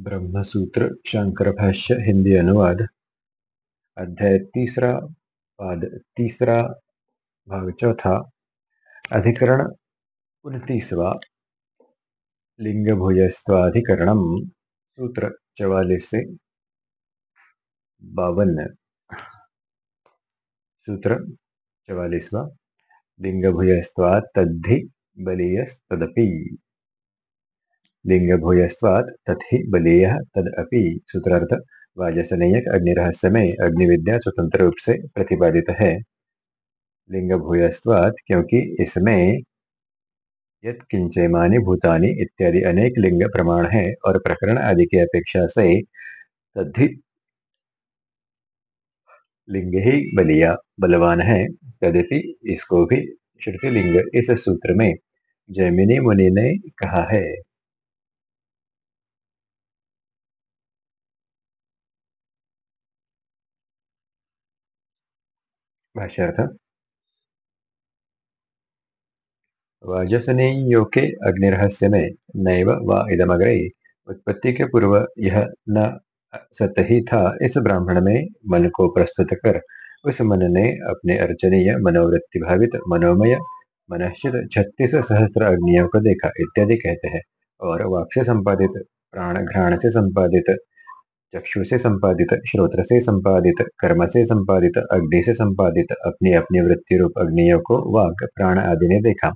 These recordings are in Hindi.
ब्रह्मसूत्र शंकर भाष्य, हिंदी अनुवाद। अध्याय तीसरा, पाद तीसरा, भाग चौथा, अधिकरण उनतीसवा लिंग भूयस्वाधिकरणम सूत्र चवालीस से बावन। सूत्र चवालीसवा लिंग भूयस्वा तद्धि बलीयस्तदपि। लिंग भूयस्वात तथि बलीय तदपि सूत्रार्थ वाजसनेयक अग्नि रहस्य में अग्निविद्या स्वतंत्र रूप से प्रतिपादित है। लिंग भूयस्वात क्योंकि इसमें यत किंचयमानी भूतानी इत्यादि अनेक लिंग प्रमाण है और प्रकरण आदि की अपेक्षा से तद्धि लिंग ही बलिया, बलवान है। तदपि इसको भी श्रुति लिंग इस सूत्र में जैमिनी मुनि ने कहा है। भाष्यार्थ वाजसनेयों के अग्निरहस्य में नैव व इदमग्रे उत्पत्ति के पूर्व यह न सत ही था इस ब्राह्मण में मन को प्रस्तुत कर उस मन ने अपने अर्चनीय मनोवृत्ति भावित मनोमय मनश्चित छत्तीस सहस्त्र अग्नियों को देखा इत्यादि कहते हैं और वाक से संपादित प्राण घ्राण से संपादित चक्षु से संपादित, श्रोत्र से संपादित, कर्म से संपादित, अग्नि से संपादित, अपनी अपनी वृत्ति रूप अग्नियों को वाक, प्राण आदि ने देखा।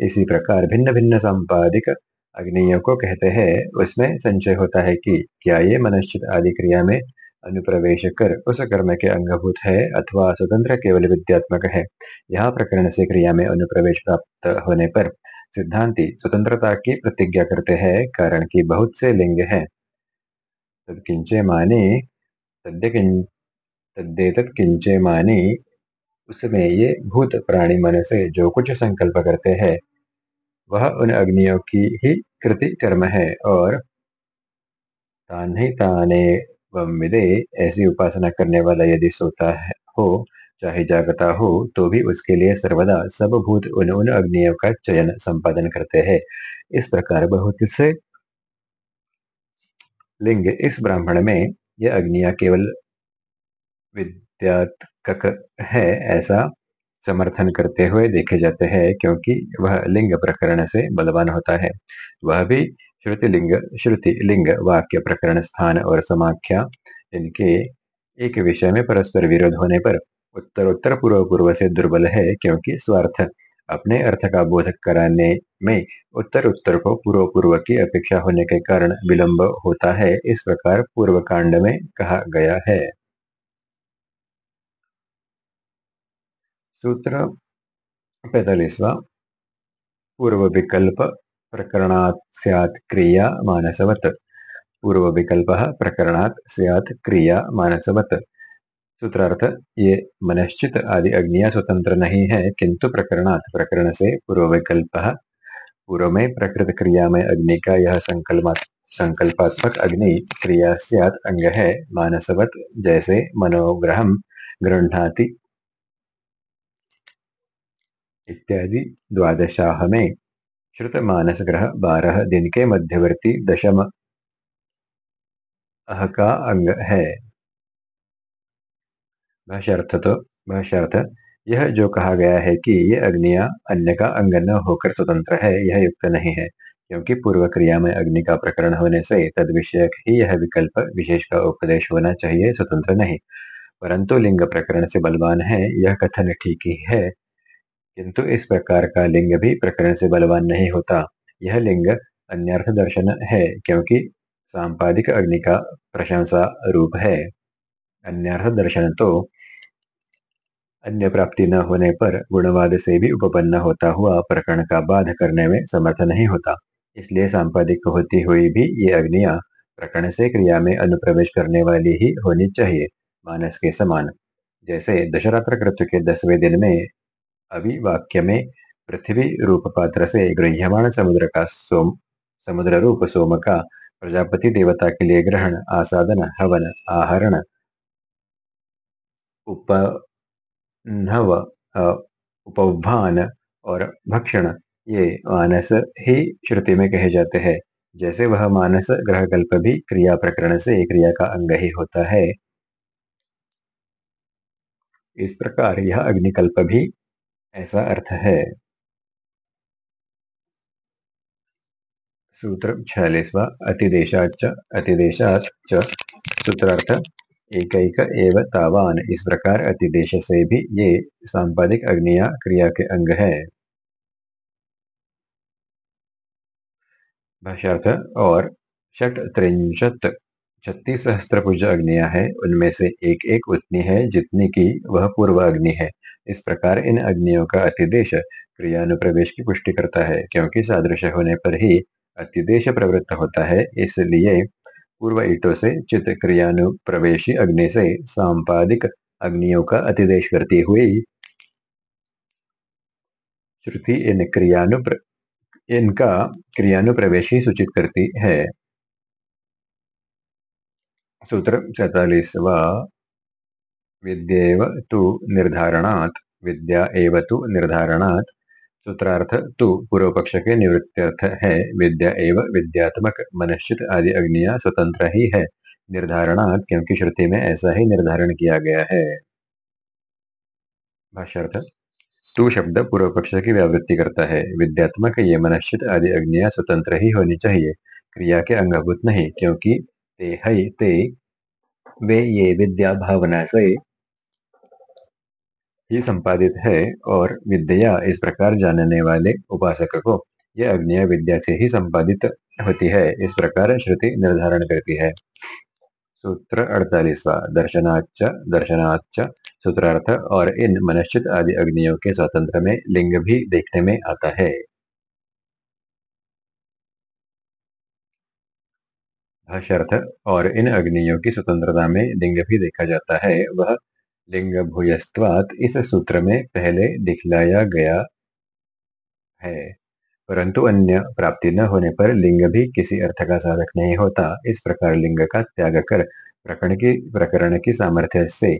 इसी प्रकार भिन्न भिन्न संपादिक अग्नियों को कहते हैं। उसमें संचय होता है कि क्या ये मनश्चित आदि क्रिया में अनुप्रवेश कर उस कर्म के अंगभूत है अथवा स्वतंत्र केवल विद्यात्मक है। यह प्रकरण से क्रिया में अनुप्रवेश प्राप्त होने पर सिद्धांति स्वतंत्रता की प्रतिज्ञा करते हैं, कारण कि बहुत से लिंग हैं। तत्किंचे माने तद्देतत किंचे माने उसमें ये भूत प्राणी मन से जो कुछ संकल्प करते हैं, वह उन अग्नियों की ही कृति कर्म है और तान्ही ताने विदे ऐसी उपासना करने वाला यदि सोता है, हो, चाहे जागता हो तो भी उसके लिए सर्वदा सब भूत उन उन अग्नियों का चयन संपादन करते हैं। इस प्रकार बहुत से लिंग। इस ब्राह्मण में यह अग्निया केवल विद्यात्मक है, ऐसा समर्थन करते हुए देखे जाते हैं, क्योंकि वह लिंग प्रकरण से बलवान होता है। वह भी श्रुति लिंग श्रुति लिंग वाक्य प्रकरण स्थान और समाख्या, इनके एक विषय में परस्पर विरोध होने पर उत्तर उत्तर पूर्व पूर्व से दुर्बल है, क्योंकि स्वार्थ अपने अर्थ का बोध कराने में उत्तर उत्तर को पूर्व पूर्व की अपेक्षा होने के कारण विलंब होता है, इस प्रकार पूर्व कांड में कहा गया है। सूत्र पैतालीसवा। पूर्व विकल्प प्रकरणात् क्रिया मानसवत। पूर्व विकल्प प्रकरणात् स्यात् क्रिया मानसवत। सूत्रार्थ, ये मनश्चित आदि अग्निया स्वतंत्र नहीं है, किंतु प्रकरणात् प्रकरण से पूर्व विकल्प पूर्व में प्रकृत क्रिया में अग्नि का यह संकल्प, संकल्पात्मक अग्नि क्रिया स्यात् अंग है, मानसवत जैसे मनोग्रह गृहणाति इत्यादि द्वादशाह में श्रुत मानस ग्रह बारह दिन के मध्यवर्ती दशम अह का अंग है। भाष्यर्थ तो भाष्यर्थ यह जो कहा गया है कि ये अग्निया अन्य का अंग न होकर स्वतंत्र है, यह युक्त नहीं है, क्योंकि पूर्व क्रिया में अग्नि का प्रकरण होने से तद विषय ही यह विकल्प विशेष का उपदेश होना चाहिए, स्वतंत्र नहीं। परंतु लिंग प्रकरण से बलवान है, यह कथन ठीक ही है, किंतु इस प्रकार का लिंग भी प्रकरण से बलवान नहीं होता। यह लिंग अन्यर्थ दर्शन है, क्योंकि सांपादिक अग्नि का प्रशंसा रूप है। अन्यर्थ दर्शन तो अन्य प्राप्ति न होने पर गुणवाद से भी उपपन्न होता हुआ प्रकरण का बाध करने में समर्थ नहीं होता। इसलिए सांपादिक होती हुई भी ये अग्निया प्रकरण से क्रिया में अनुप्रवेश करने वाली ही होनी चाहिए, मानस के समान। जैसे दशरात्र कृत्य के दसवें दिन में अभी वाक्य में पृथ्वी रूप पात्र से गृह्यमाण समुद्र का सोम, समुद्र रूप सोम का प्रजापति देवता के लिए ग्रहण, आसादन, हवन, आहरण उपनव उपभान और भक्षण, ये मानस ही श्रुति में कहे जाते हैं। जैसे वह मानस ग्रहकल्प भी क्रिया प्रकरण से क्रिया का अंग ही होता है। इस प्रकार यह अग्निकल्प भी ऐसा अर्थ है। सूत्र छियालीसवा अतिदेशाच अतिदेशात सूत्रार्थ। एक एव तावान। इस प्रकार अतिदेश से भी ये सांपादिक अग्निया क्रिया के अंग है। भाष्यार्थ, और षट त्रिंशत छत्तीस सहस्त्र पूज अग्निया है। उनमें से एक एक उतनी है जितनी की वह पूर्व अग्नि है। इस प्रकार इन अग्नियों का अतिदेश क्रियानुप्रवेश की पुष्टि करता है, क्योंकि सादृश्य होने पर ही अतिदेश प्रवृत्त होता है, इसलिए पूर्व ईटों से चित क्रियानुप्रवेशी अग्नि से सांपादिक अग्नियों का अतिदेश करती हुई। श्रुति इन क्रियानुप्र इनका क्रियानुप्रवेशी सूचित करती है। सूत्र चैतालीसवा विद्येव तु निर्धारणात्, विद्या एव तु निर्धारणात्। सूत्रार्थ तु पूर्व पक्ष के निवृत्त्यर्थ है। विद्या एवं विद्यात्मक मनश्चित आदि अग्निया स्वतंत्र ही है। निर्धारणात् क्योंकि श्रुति में ऐसा ही निर्धारण किया गया है। भाष्यर्थ, तू शब्द पूर्व पक्ष की व्यावृत्ति करता है। विद्यात्मक ये मनश्चित आदि अग्निया स्वतंत्र ही होनी चाहिए। क्रिया के अंगभूत नहीं, क्योंकि ते हई ते। वे ये विद्या भावना से ही संपादित है और विद्या इस प्रकार जानने वाले उपासक को, यह अग्निया विद्या से ही संपादित होती है। इस प्रकार श्रुति निर्धारण करती है। सूत्र अड़तालीसवा दर्शनाच दर्शनाच सूत्रार्थ और इन मनश्चित आदि अग्नियों के स्वतंत्र में लिंग भी देखने में आता है। भाष्यर्थ और इन अग्नियों की स्वतंत्रता में लिंग भी देखा जाता है। वह लिंग भूयस्वात इस सूत्र में पहले दिखलाया गया है। परंतु अन्य प्राप्ति न होने पर लिंग भी किसी अर्थ का साधक नहीं होता। इस प्रकार लिंग का त्याग कर प्रकरण की प्रकरण की सामर्थ्य से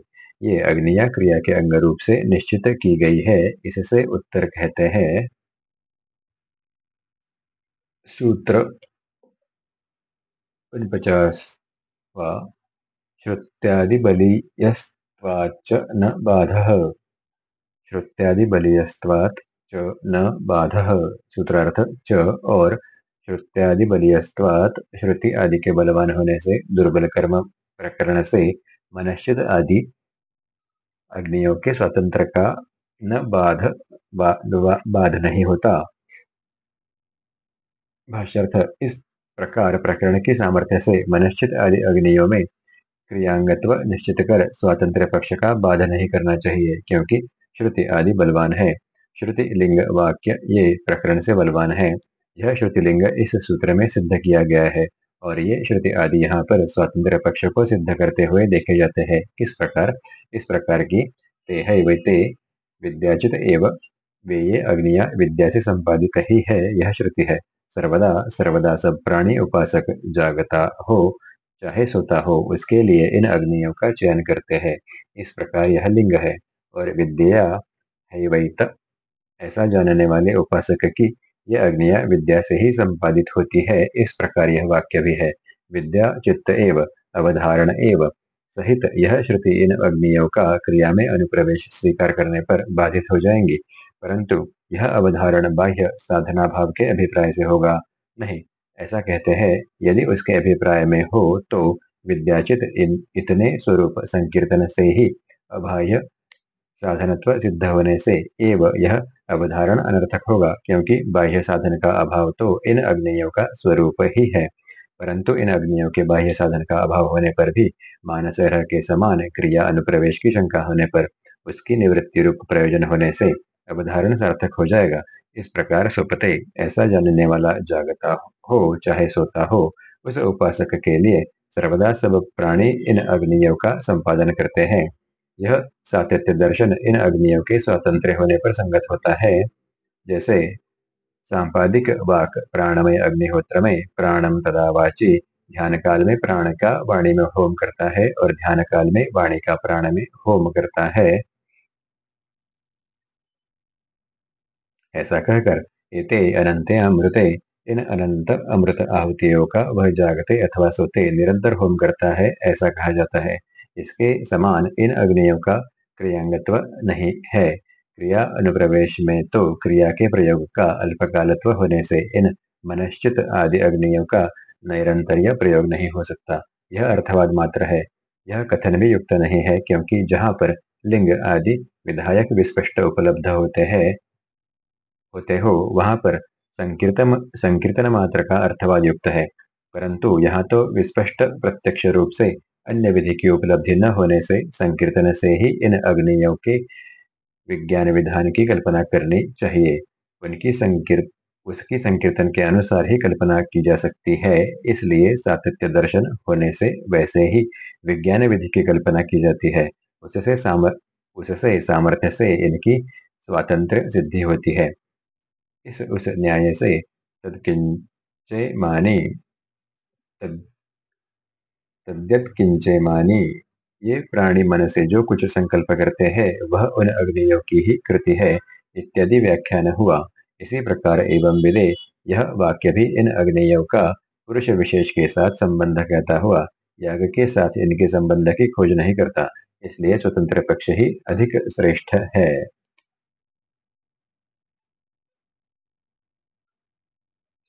ये अग्निया क्रिया के अंग रूप से निश्चित की गई है। इससे उत्तर कहते हैं, सूत्र उनपचासवा श्रुत्यादिबलीयस्त्वाच्च न बाधः। श्रुत्यादिबलीयस्त्वात् च न बाधः। सूत्रार्थ, च और। श्रुत्यादिबलीयस्त्वात् श्रुति आदि के बलवान होने से, दुर्बल कर्म प्रकरण से, मनश्चित आदि अग्नियों के स्वतंत्र का न बाध बाध नहीं होता। भाष्यर्थ, इस प्रकार प्रकरण के सामर्थ्य से, मनश्चित आदि अग्नियों में क्रियांगत्व निश्चित कर स्वातंत्र पक्ष का बाध नहीं करना चाहिए, क्योंकि श्रुति आदि बलवान है। श्रुति लिंग वाक्य ये प्रकरण से बलवान है। यह श्रुति लिंग इस सूत्र में सिद्ध किया गया है, और ये श्रुति आदि यहाँ पर स्वातंत्र पक्ष को सिद्ध करते हुए देखे जाते हैं। किस प्रकार? इस प्रकार की, ते है वे ते विद्याचित एवं, वे ये अग्निया विद्या से संपादित ही है, यह श्रुति है। सर्वदा सर्वदा सब प्राणी उपासक जागता हो चाहे सोता हो, उसके लिए इन अग्नियों का चयन करते हैं। इस प्रकार यह लिंग है और विद्या है ऐसा जानने वाले उपासक की यह अग्निया विद्या से ही संपादित होती है। इस प्रकार यह वाक्य भी है, विद्या, चित्त एव अवधारण एव। सहित यह श्रुति इन अग्नियों का क्रिया में अनुप्रवेश स्वीकार करने पर बाधित हो जाएँगी, परंतु यह अवधारण बाह्य साधना भाव के अभिप्राय से होगा, नहीं। ऐसा कहते हैं, यदि उसके अभिप्राय में हो तो विद्याचित इन इतने स्वरूप संकीर्तन से ही अबाह्य साधनत्व सिद्ध होने से एव यह अवधारण अनर्थक होगा, क्योंकि बाह्य साधन का अभाव तो इन अग्नियों का स्वरूप ही है। परंतु इन अग्नियों के बाह्य साधन का अभाव होने पर भी मानस रह के समान क्रिया अनुप्रवेश की शंका होने पर उसकी निवृत्ति रूप प्रयोजन होने से अवधारण सार्थक हो जाएगा। इस प्रकार सुपते ऐसा जानने वाला जागता हो, चाहे सोता हो, उस उपासक के लिए सर्वदा सब प्राणी इन अग्नियों का संपादन करते हैं। यह सातत्य दर्शन इन अग्नियों के स्वतंत्र होने पर संगत होता है। जैसे, सांपादिक वाक प्राणमय अग्निहोत्र में प्राणम तदा वाची ध्यान काल में प्राण का वाणी में होम करता है और ध्यान काल में वाणी का प्राण में होम करता है। ऐसा कहकर एते अनंते अमृते इन अनंत अमृत आहुतियों का वह जागते अथवा सोते निरंतर होम करता है, ऐसा कहा जाता है। इसके समान इन अग्नियों का क्रियांगत्व नहीं है। क्रिया अनुप्रवेश में तो क्रिया के प्रयोग का अल्पकालत्व होने से इन मनश्चित आदि अग्नियों का निरंतरीय प्रयोग नहीं हो सकता। यह अर्थवाद मात्र है। यह कथन भी युक्त नहीं है क्योंकि जहाँ पर लिंग आदि विधायक विस्पष्ट उपलब्ध होते हैं, होते हो, वहाँ पर संकीर्तन संकीर्तन मात्र का अर्थवाद युक्त है। परंतु यहाँ तो विस्पष्ट प्रत्यक्ष रूप से अन्य विधि की उपलब्धि न होने से संकीर्तन से ही इन अग्नियों के विज्ञान विधान की कल्पना करनी चाहिए। उनकी संकीर्त उसकी संकीर्तन के अनुसार ही कल्पना की जा सकती है, इसलिए सातत्य दर्शन होने से वैसे ही विज्ञान विधि की कल्पना की जाती है। उससे सामर, उससे सामर्थ्य से इनकी स्वातंत्र सिद्धि होती है। इस उस न्याय से तदकिंचे मानी तद तद्यत मानी ये प्राणी मन से जो कुछ संकल्प करते हैं वह उन अग्नियों की ही कृति है इत्यादि व्याख्यान हुआ इसी प्रकार एवं विदे यह वाक्य भी इन अग्नियों का पुरुष विशेष के साथ संबंध कहता हुआ याग के साथ इनके संबंध की खोज नहीं करता इसलिए स्वतंत्र पक्ष ही अधिक श्रेष्ठ है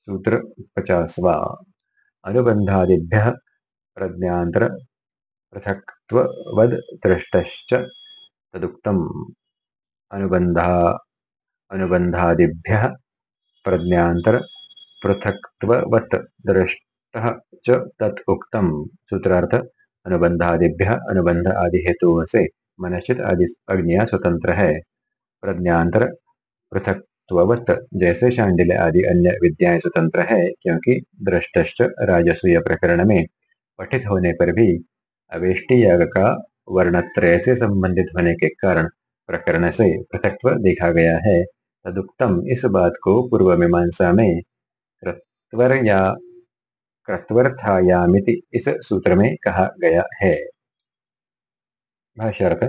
सूत्र पचासवा। अनुबंधादिभ्य प्रज्ञांतर पृथक्त्ववद् दृष्टश्च तदुक्तम्। अनुबंधा अनुबंधादिभ्यः प्रज्ञांतर पृथक्त्ववत् सूत्रार्थ अनुबंधादिभ्य अनुबंध आदि हेतुओं से मनश्चित आदि अग्निया स्वतंत्र है प्रज्ञातर प्रज्ञांतर पृथक्त्ववत् जैसे शांडिल आदि अन्य विद्याएँ स्वतंत्र है, क्योंकि दृष्टश्च राजसूय प्रकरण में पठित होने पर भी अवेष्टि याग का वर्णत्रय से संबंधित होने के कारण प्रकरण से पृथक्व देखा गया है। तदुक्तम इस बात को पूर्व मीमांसा में कृत्वर या कृत्वर्थायामिति इस सूत्र में कहा गया है। भाष्यार्थ,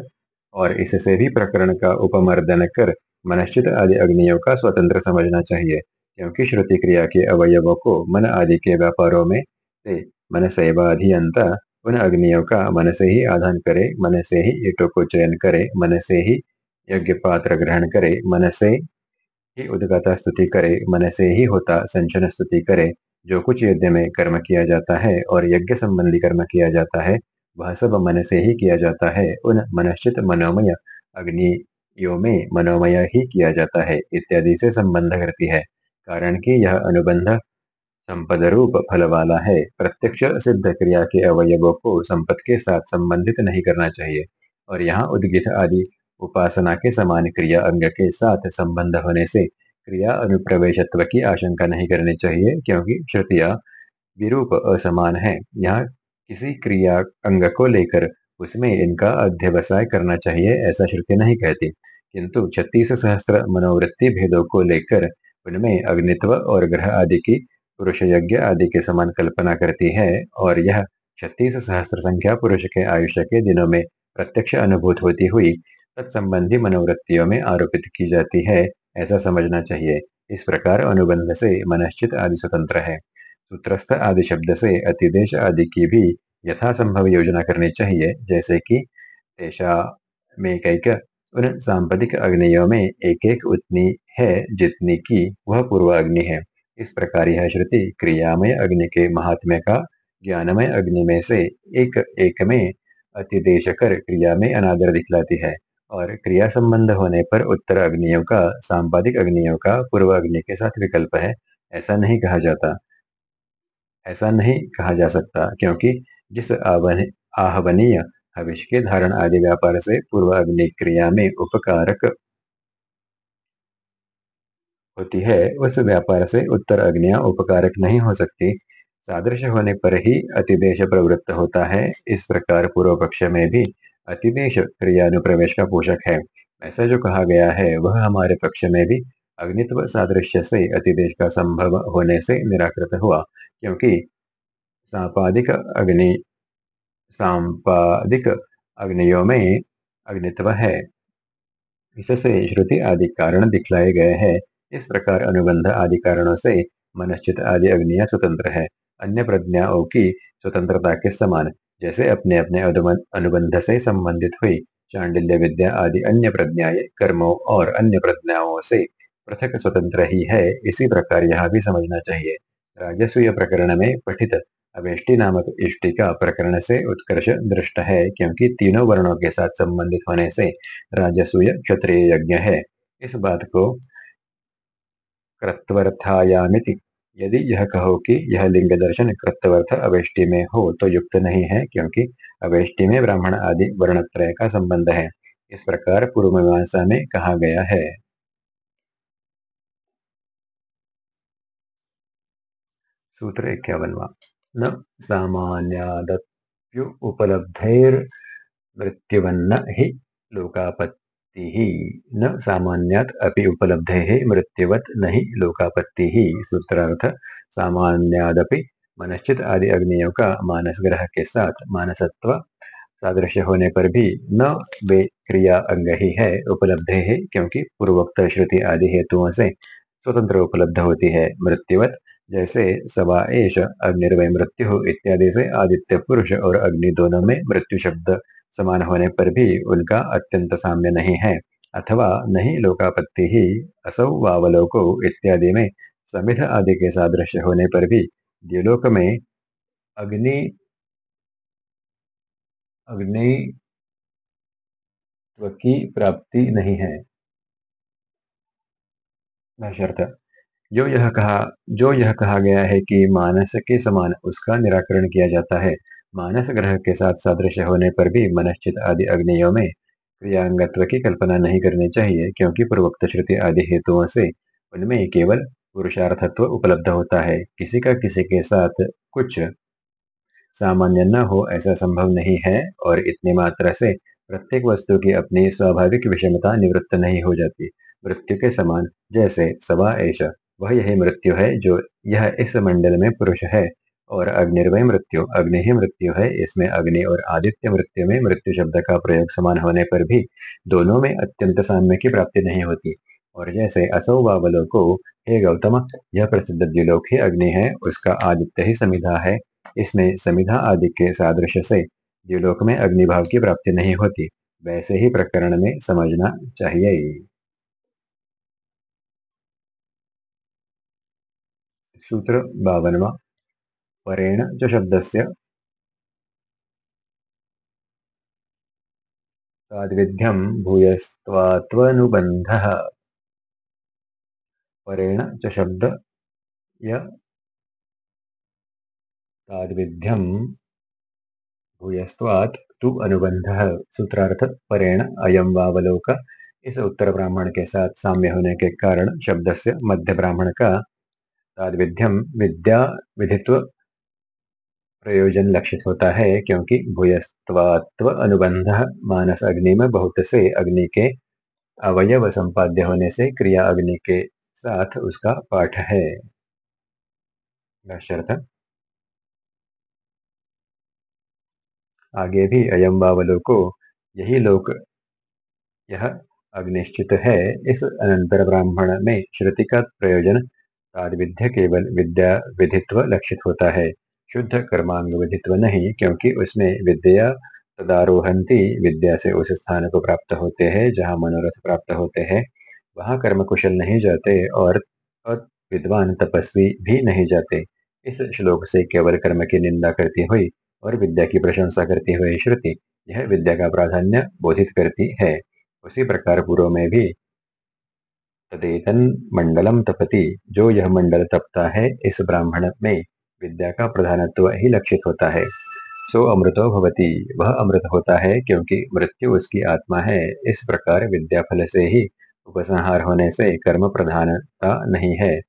और इससे भी प्रकरण का उपमर्दन कर मनश्चित आदि अग्नियों का स्वतंत्र समझना चाहिए, क्योंकि श्रुति क्रिया के अवयवों को मन आदि के व्यापारों में से मन सेवाधियंता उन अग्नियों का मन से ही आधान करे, मन से ही ईटों को चयन करे, मन से ही यज्ञ पात्र ग्रहण करे, मन से ही उदगाता स्तुति करे, मन से ही होता संचन स्तुति करे, जो कुछ यज्ञ में कर्म किया जाता है और यज्ञ संबंधी कर्म किया जाता है, वह सब मन से ही किया जाता है। उन मनश्चित मनोमय अग्नियों में मनोमय ही किया जाता है, इत्यादि से संबंध करती है। कारण कि यह अनुबंध संपद रूप फल वाला है। प्रत्यक्ष सिद्ध क्रिया के अवयवों को संपद के साथ संबंधित नहीं करना चाहिए और यहाँ उद्गित आदि उपासना के समान क्रिया अंग के साथ संबंध होने से क्रिया अनुप्रवेशत्व की आशंका नहीं करनी चाहिए, क्योंकि श्रुतिया विरूप असमान है। यहाँ किसी क्रिया अंग को लेकर उसमें इनका अध्यवसाय करना चाहिए, ऐसा श्रुति नहीं कहती। किंतु छत्तीस सहस्त्र मनोवृत्ति भेदों को लेकर उनमें अग्नित्व और ग्रह आदि की, पुरुष यज्ञ आदि के समान कल्पना करती है और यह छत्तीस सहस्त्र संख्या पुरुष के आयुष्य के दिनों में प्रत्यक्ष अनुभूत होती हुई तत्संबंधी मनोवृत्तियों में आरोपित की जाती है, ऐसा समझना चाहिए। इस प्रकार अनुबंध से मनश्चित आदि स्वतंत्र है। सूत्रस्थ आदि शब्द से अतिदेश आदि की भी यथासंभव योजना करनी चाहिए, जैसे कि ऐसा में कैक उन सांपदिक अग्नियों में एक एक उतनी है जितनी की वह पूर्व अग्नि है। इस प्रकार यह श्रुति क्रियामय अग्नि के महात्म्य का ज्ञानमय अग्नि में से एक एक में अतिदेश कर क्रिया में अनादर दिखलाती है और क्रिया संबंध होने पर उत्तर अग्नियों का, सांपादिक अग्नियों का पूर्व अग्नि के साथ विकल्प है, ऐसा नहीं कहा जाता। ऐसा नहीं कहा जा सकता, क्योंकि जिस आहवनीय हविष के धारण आदि व्यापार से पूर्व अग्नि क्रिया में उपकारक होती है, उस व्यापार से उत्तर अग्निया उपकारक नहीं हो सकती। सादृश्य होने पर ही अतिदेश प्रवृत्त होता है। इस प्रकार पूर्व पक्ष में भी अतिदेश क्रियानुप्रवेश का पोषक है। ऐसा जो कहा गया है, वह हमारे पक्ष में भी अग्नित्व सादृश्य से अतिदेश का संभव होने से निराकृत हुआ, क्योंकि सांपादिक अग्नि सांपादिक अग्नियों में अग्नित्व है। इससे श्रुति आदि कारण दिखलाए गए हैं। इस प्रकार अनुबंध आदि कारणों से मनश्चित आदि अग्नियाँ स्वतंत्र है। अन्य प्रज्ञाओं की स्वतंत्रता के समान, जैसे अपने अपने अनुबंध से संबंधित हुई चांडिल्य विद्या आदि अन्य प्रज्ञाएँ, कर्मों और अन्य प्रज्ञाओं से पृथक स्वतंत्र ही है। इसी प्रकार यह भी समझना चाहिए। राजस्वीय प्रकरण में पठित अवेष्टि नामक इष्टि का प्रकरण से उत्कर्ष दृष्ट है, क्योंकि तीनों वर्णों के साथ संबंधित होने से राजस्वीय क्षत्रिय यज्ञ है। इस बात को कृत्वर्थायामिति। यदि यह कहो कि यह लिंग दर्शन कृत्यवर्थ अवेष्टि में हो तो युक्त नहीं है, क्योंकि अवेष्टि में ब्राह्मण आदि वर्णत्रय का संबंध है। इस प्रकार पूर्व मीमांसा में कहा गया है। सूत्र इक्यावनवा। न सामान्यादप्यु उपलब्धैर मृत्युवन्न हि लोकापत्ति। न सामान्यात अपि उपलब्धे मृत्युवत लोकापत्ति ही सूत्रार्थ, सामान्यादपि मनश्चित आदि अग्नियों का मानस ग्रह के साथ मानसत्व सादृश्य होने पर भी न वे क्रिया अंग ही है उपलब्ध है क्योंकि पूर्वोक्त श्रुति आदि हेतुओं से स्वतंत्र उपलब्ध होती है। मृत्युवत जैसे सवा एश अग्निर्वय मृत्यु इत्यादि से आदित्य पुरुष और अग्नि दोनों में मृत्यु शब्द समान होने पर भी उनका अत्यंत साम्य नहीं है, अथवा नहीं लोकापत्ति ही असौ वावलोको इत्यादि में समिध आदि के सादृश्य होने पर भी द्युलोक में अग्नि अग्नि की प्राप्ति नहीं है। जो यह कहा, जो यह कहा गया है कि मानस के समान उसका निराकरण किया जाता है, मानस ग्रह के साथ सादृश्य होने पर भी मनश्चित आदि अग्नियों में क्रियांगत्व की कल्पना नहीं करनी चाहिए, क्योंकि पूर्वोक्त श्रुति आदि हेतुओं से उनमें केवल पुरुषार्थत्व उपलब्ध होता है। किसी का किसी के साथ कुछ सामान्य न हो ऐसा संभव नहीं है, और इतनी मात्रा से प्रत्येक वस्तु की अपनी स्वाभाविक विषमता निवृत्त नहीं हो जाती। मृत्यु के समान जैसे सवा ऐसा वह यही मृत्यु है जो यह इस मंडल में पुरुष है और अग्निर्वय मृत्यु, अग्नि ही मृत्यु है। इसमें अग्नि और आदित्य मृत्यु में मृत्यु शब्द का प्रयोग समान होने पर भी दोनों में अत्यंत साम्य की प्राप्ति नहीं होती। और जैसे असौ बाबलों को, हे गौतम, यह प्रसिद्ध द्विलोक ही अग्नि है, उसका आदित्य ही समिधा है। इसमें समिधा आदि के सादृश्य से द्विलोक में अग्निभाव की प्राप्ति नहीं होती। वैसे ही प्रकरण में समझना चाहिए। सूत्र बावनवा परेण च शब्दस्य ताद्विध्यं भूयस्त्वात्वनुबन्धः। परेण च शब्द ताद्विध्यं भूयस्त्वात् तु अनुबंध सूत्रार्थ परेण अयम वावलोक। इस उत्तर ब्राह्मण के साथ साम्य होने के कारण शब्द से मध्य ब्राह्मण का ताद्विध्यम विद्या विधित्व प्रयोजन लक्षित होता है, क्योंकि भूयस्त्वात्व अनुबंध मानस अग्नि में बहुत से अग्नि के अवयव संपाद्य होने से क्रिया अग्नि के साथ उसका पाठ है। आगे भी अयम बावलो को यही लोक यह अग्निश्चित है। इस अनंतर ब्राह्मण में श्रुति का प्रयोजन विद्या केवल विद्या विधित्व लक्षित होता है। शुद्ध कर्मांग विधित्व नहीं, क्योंकि उसमें विद्या तदारोहंती विद्या से उस स्थान को प्राप्त होते हैं, जहाँ मनोरथ प्राप्त होते हैं। वहाँ कर्म कुशल नहीं जाते और विद्वान तपस्वी भी नहीं जाते। इस श्लोक से केवल कर्म की निंदा करती हुई और विद्या की प्रशंसा करती हुई श्रुति, यह विद्या का प्राधान्य बोधित करती है। उसी प्रकार पूर्व में भी तदेतन मंडलम तपति। जो यह मंडल तपता है, इस ब्राह्मण में विद्या का प्रधानत्व ही लक्षित होता है। सो अमृतो भवती। वह अमृत होता है क्योंकि मृत्यु उसकी आत्मा है। इस प्रकार विद्या फल से ही उपसंहार होने से कर्म प्रधानता नहीं है।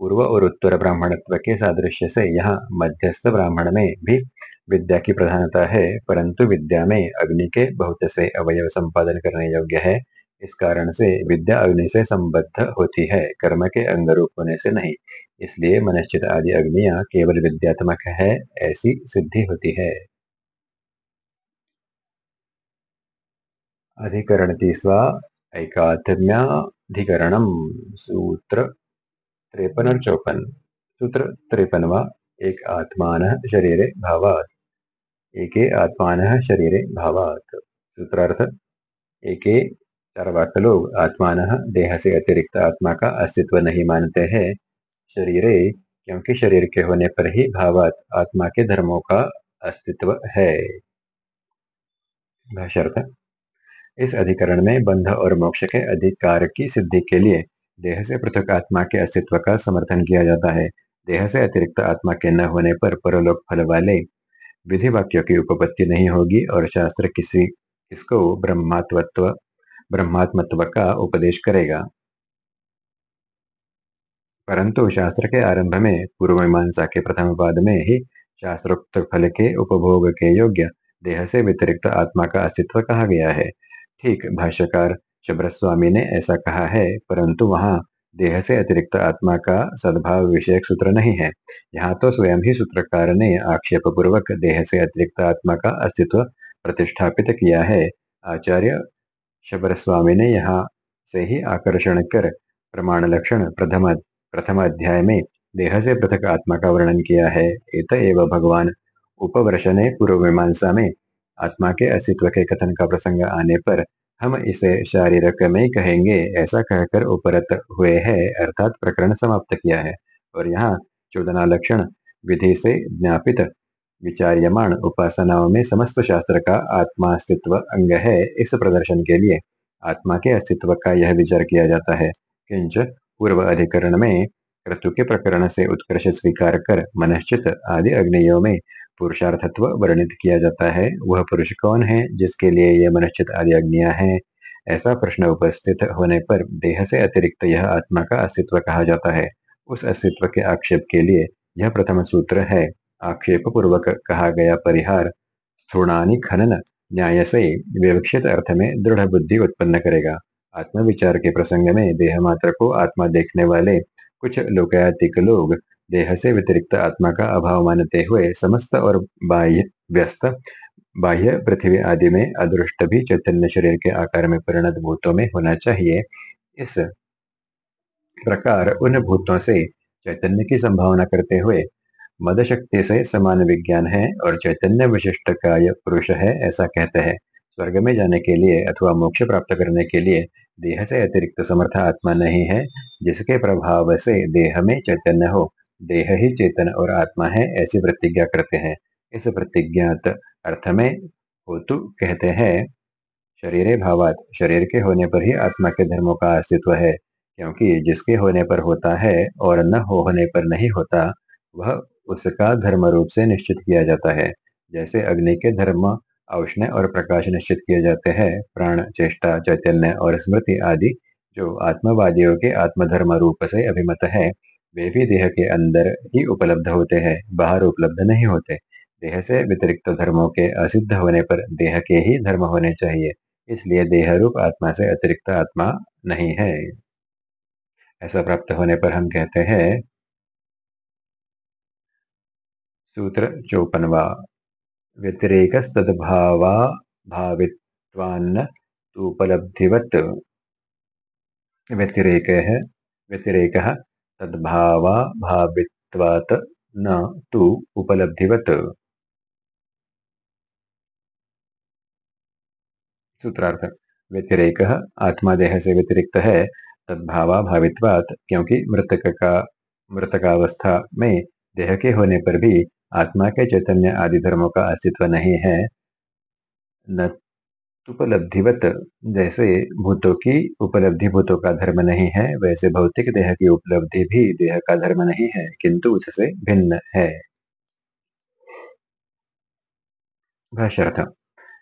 पूर्व और उत्तर ब्राह्मणत्व के सादृश्य से यहाँ मध्यस्थ ब्राह्मण में भी विद्या की प्रधानता है, परंतु विद्या में अग्नि के बहुत से अवयव संपादन करने योग्य है। इस कारण से विद्या अग्नि से संबद्ध होती है, कर्म के अंग रूप होने से नहीं। इसलिए मनश्चित आदि अग्निया केवल विद्यात्मक है, ऐसी सिद्धि होती है। अधिकरण तीसवा एकात्म्याधिकरणम सूत्र त्रेपन और चौपन। सूत्र त्रेपनवा एक आत्मान शरीरे भावात्। एके आत्मान शरीरे भावात्। सूत्रार्थ, एके चारवाक लोग आत्मान देह से अतिरिक्त आत्मा का अस्तित्व नहीं मानते हैं। शरीरे, क्योंकि शरीर के होने पर ही भावात आत्मा के धर्मों का अस्तित्व है। इस अधिकरण में बंध और मोक्ष के अधिकार की सिद्धि के लिए देह से पृथक आत्मा के अस्तित्व का समर्थन किया जाता है। देह से अतिरिक्त आत्मा के न होने पर परलोक फल वाले विधि वाक्यों की उपपत्ति नहीं होगी और शास्त्र किसी, किसको ब्रह्मात्वत्व ब्रह्मात्मत्व का उपदेश करेगा। परंतु शास्त्र के आरंभ में, पूर्व मीमांसा के प्रथम पाद में ही शास्त्रोक्त फल के उपभोग के योग्य देह से व्यतिरिक्त आत्मा का अस्तित्व कहा गया है। ठीक, भाष्यकार शब्रस्वामी ने ऐसा कहा है, परंतु वहाँ देह से अतिरिक्त आत्मा का सद्भाव विषयक सूत्र नहीं है। यहाँ तो स्वयं ही सूत्रकार ने आक्षेप पूर्वक देह से अतिरिक्त आत्मा का अस्तित्व प्रतिष्ठापित किया है। आचार्य शबर स्वामी ने यहाँ से ही आकर्षण कर। प्रमाण लक्षण, प्रथम प्रथम अध्याय में देह से पृथक आत्मा का वर्णन किया है। इत एवं भगवान। उपवर्ष ने पूर्व मीमांसा में आत्मा के अस्तित्व के कथन का प्रसंग आने पर हम इसे शारीरक में कहेंगे, ऐसा कहकर उपरत हुए है, अर्थात प्रकरण समाप्त किया है। और यहाँ चौदना लक्षण, विधि से ज्ञापित विचार्यमाण उपासनाओं में समस्त शास्त्र का आत्मा अस्तित्व अंग है इस प्रदर्शन के लिए। आत्मा के अस्तित्व का यह विचार किया जाता है। किंच पूर्व अधिकरण में क्रतु के प्रकरण से उत्कर्ष स्वीकार कर मनश्चित आदि अग्नियों में पुरुषार्थत्व वर्णित किया जाता है। वह पुरुष कौन है जिसके लिए यह मनश्चित आदि अग्निया है? ऐसा प्रश्न उपस्थित होने पर देह से अतिरिक्त यह आत्मा का अस्तित्व कहा जाता है। उस अस्तित्व के आक्षेप के लिए यह प्रथम सूत्र है। आक्षेप पूर्वक कहा गया परिहार स्थूणानी खनन न्याय से विवक्षित अर्थ में दृढ़ बुद्धि उत्पन्न करेगा। आत्मविचार के प्रसंग में देह मात्र को आत्मा देखने वाले कुछ लोकयातिक लोग देह से व्यतिरिक्त आत्मा का अभाव मानते हुए समस्त और बाह्य व्यस्त, बाह्य पृथ्वी आदि में अदृष्ट भी चैतन्य शरीर के आकार में परिणत भूतों में होना चाहिए। इस प्रकार उन भूतों से चैतन्य की संभावना करते हुए मद शक्ति से समान विज्ञान है और चैतन्य विशिष्ट काय पुरुष है, ऐसा कहते हैं। स्वर्ग में जाने के लिए अथवा मोक्ष प्राप्त करने के लिए देह से अतिरिक्त समर्थ आत्मा नहीं है, जिसके प्रभाव से देह में चैतन्य हो। देह ही चेतन और आत्मा है, ऐसी प्रतिज्ञा करते हैं। इस प्रतिज्ञात अर्थ में होतु कहते हैं, शरीर भावात, शरीर के होने पर ही आत्मा के धर्मों का अस्तित्व है, क्योंकि जिसके होने पर होता है और न होने पर नहीं होता, वह उसका धर्म रूप से निश्चित किया जाता है। जैसे अग्नि के धर्म औष्ण और प्रकाश निश्चित किए जाते हैं। प्राण, चेष्टा, चैतन्य और स्मृति आदि जो आत्मवादियों के आत्मधर्म रूप से अभिमत है, वे भी देह के अंदर ही उपलब्ध होते हैं, बाहर उपलब्ध नहीं होते। देह से व्यतिरिक्त धर्मों के असिद्ध होने पर देह के ही धर्म होने चाहिए। इसलिए देह रूप आत्मा से अतिरिक्त आत्मा नहीं है। ऐसा प्राप्त होने पर हम कहते हैं सूत्र चौपनवा। व्यतिरेकस्तद्भावा भावित्वान्न तूपलब्धिवत्। व्यतिरेकः व्यतिरेकः, तद्भावा भावित्वात् न तु उपलब्धिवत्। सूत्रार्थ। व्यतिरेक आत्मा देह से व्यतिरिक्त है तद्भावा भावित्वात, क्योंकि मृतक का मृतकावस्था में देह के होने पर भी आत्मा के चैतन्य आदि धर्मों का अस्तित्व नहीं है, न उपलब्धिवत जैसे भूतों की उपलब्धि भूतों का धर्म नहीं है, वैसे भौतिक देह की उपलब्धि भी देह का धर्म नहीं है, किंतु उससे भिन्न है।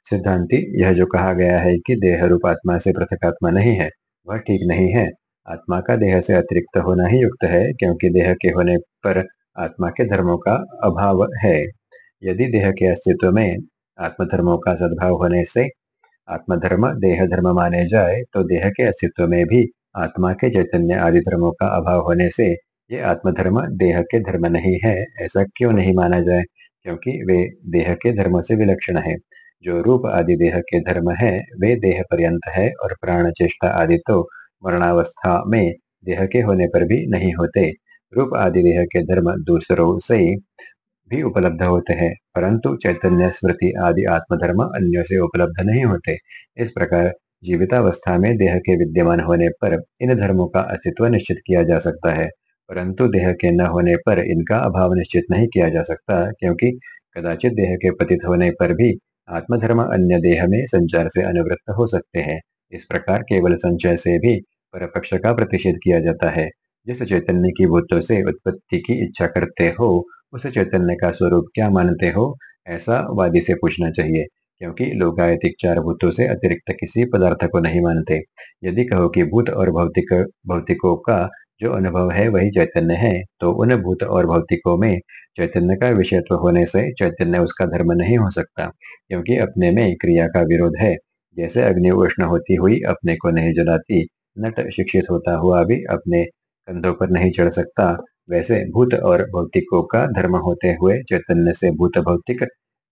सिद्धांति यह जो कहा गया है कि देह रूप आत्मा से पृथक आत्मा नहीं है, वह ठीक नहीं है। आत्मा का देह से अतिरिक्त होना ही युक्त है, क्योंकि देह के होने पर आत्मा के धर्मों का अभाव है। यदि देह के अस्तित्व में आत्मधर्मों का सद्भाव होने से आत्मधर्म देह धर्म माने जाए तो देह के अस्तित्व में भी आत्मा के चैतन्य आदि धर्मों का अभाव होने से ये आत्मधर्म देह के धर्म नहीं है, ऐसा क्यों नहीं माना जाए? क्योंकि वे देह के धर्म से विलक्षण है। जो रूप आदि देह के धर्म है, वे देह पर्यंत है और प्राण चेष्टा आदि तो मरणावस्था में देह के होने पर भी नहीं होते। रूप आदि देह के धर्म दूसरों से भी उपलब्ध होते हैं, परंतु चैतन्य, स्मृति आदि आत्मधर्म अन्यों से उपलब्ध नहीं होते। इस प्रकार जीवितावस्था में देह के विद्यमान होने पर इन धर्मों का अस्तित्व निश्चित किया जा सकता है, परंतु देह के न होने पर इनका अभाव निश्चित नहीं किया जा सकता, क्योंकि कदाचित देह के पतित होने पर भी आत्मधर्म अन्य देह में संचार से अनुवृत्त हो सकते हैं। इस प्रकार केवल संचय से भी परपक्ष का प्रतिषेध किया जाता है। जिस चैतन्य की भूतों से उत्पत्ति की इच्छा करते हो, उस चैतन्य का स्वरूप क्या मानते हो? ऐसा वादी से पूछना चाहिए, क्योंकि लोकायतिक चार भूतों से अतिरिक्त किसी पदार्थ को नहीं मानते। यदि कहो कि भूत और भौतिक, भौतिकों का जो अनुभव है वही चैतन्य है तो उन भूत और भौतिकों में चैतन्य का विषयत्व होने से चैतन्य उसका धर्म नहीं हो सकता, क्योंकि अपने में क्रिया का विरोध है। जैसे अग्नि उष्ण होती हुई अपने को नहीं जलाती, नट शिक्षित होता हुआ भी अपने कंधों पर नहीं चढ़ सकता। वैसे भूत और भौतिकों का धर्म होते हुए चैतन्य से भूत भौतिक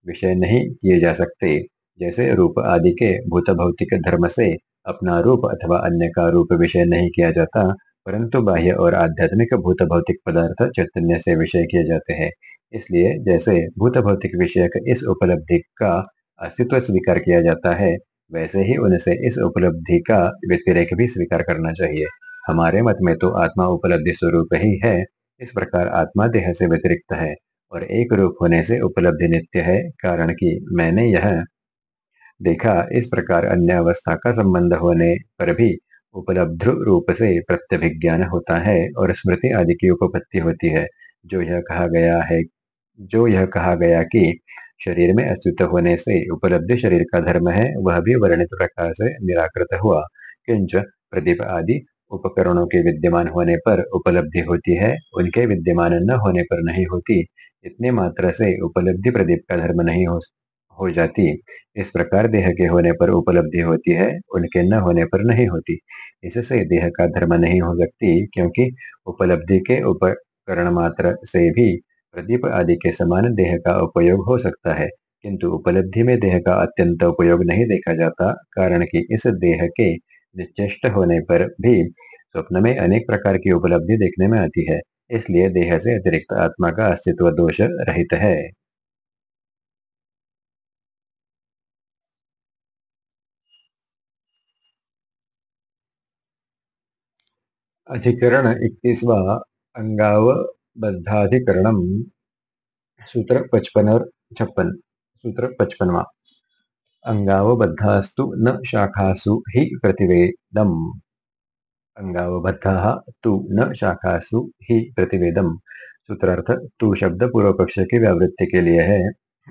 विषय नहीं किए जा सकते। जैसे रूप आदि के भूत भौतिक धर्म से अपना रूप अथवा अन्य का रूप विषय नहीं किया जाता, परंतु बाह्य और आध्यात्मिक भूत भौतिक पदार्थ चैतन्य से विषय किए जाते हैं। इसलिए जैसे भूत भौतिक विषय इस उपलब्धि का अस्तित्व स्वीकार किया जाता है, वैसे ही उनसे इस उपलब्धि का व्यतिरेक भी स्वीकार करना चाहिए। हमारे मत में तो आत्मा उपलब्धि स्वरूप ही है, इस प्रकार आत्मा देह से व्यतिरिक्त है और एक रूप होने से उपलब्धि नित्य है, कारण कि मैंने यह देखा, इस प्रकार अन्य अवस्था का संबंध होने पर भी उपलब्ध रूप से प्रत्यभिज्ञान होता है और स्मृति आदि की उपपत्ति होती है। जो यह कहा गया है, जो यह कहा गया कि शरीर में अस्तित्व होने से उपलब्धि शरीर का धर्म है, वह भी वर्णित प्रकार से निराकृत हुआ। किंच, प्रदीप आदि उपकरणों के विद्यमान होने पर उपलब्धि होती है। उनके विद्यमान न होने पर नहीं होती, इतने मात्र से उपलब्धि प्रदीप का धर्म नहीं हो हो जाती। इस प्रकार देह के होने पर उपलब्धि होती है, उनके न होने पर नहीं होती। इससे देह का धर्म नहीं हो सकती, क्योंकि उपलब्धि के उपकरण मात्र से भी प्रदीप आदि के समान देह का उपयोग हो सकता है। किंतु उपलब्धि में देह का अत्यंत उपयोग नहीं देखा जाता, कारण कि इस देह के निश्चेष्ट होने पर भी स्वप्न में अनेक प्रकार की उपलब्धि देखने में आती है, इसलिए देह से अतिरिक्त आत्मा का अस्तित्व दोष रहित है। अधिकरण इक्कीसवा अंगावबद्धाधिकरणम सूत्र पचपन और छप्पन, सूत्र पचपनवा। अंगावबद्धास्तु न शाखासु हि प्रतिवेदम। अंगावबद्धा तु न शाखासु ही प्रतिवेदम। सूत्रार्थ, तू शब्द पूर्व पक्ष की व्यावृत्ति के लिए है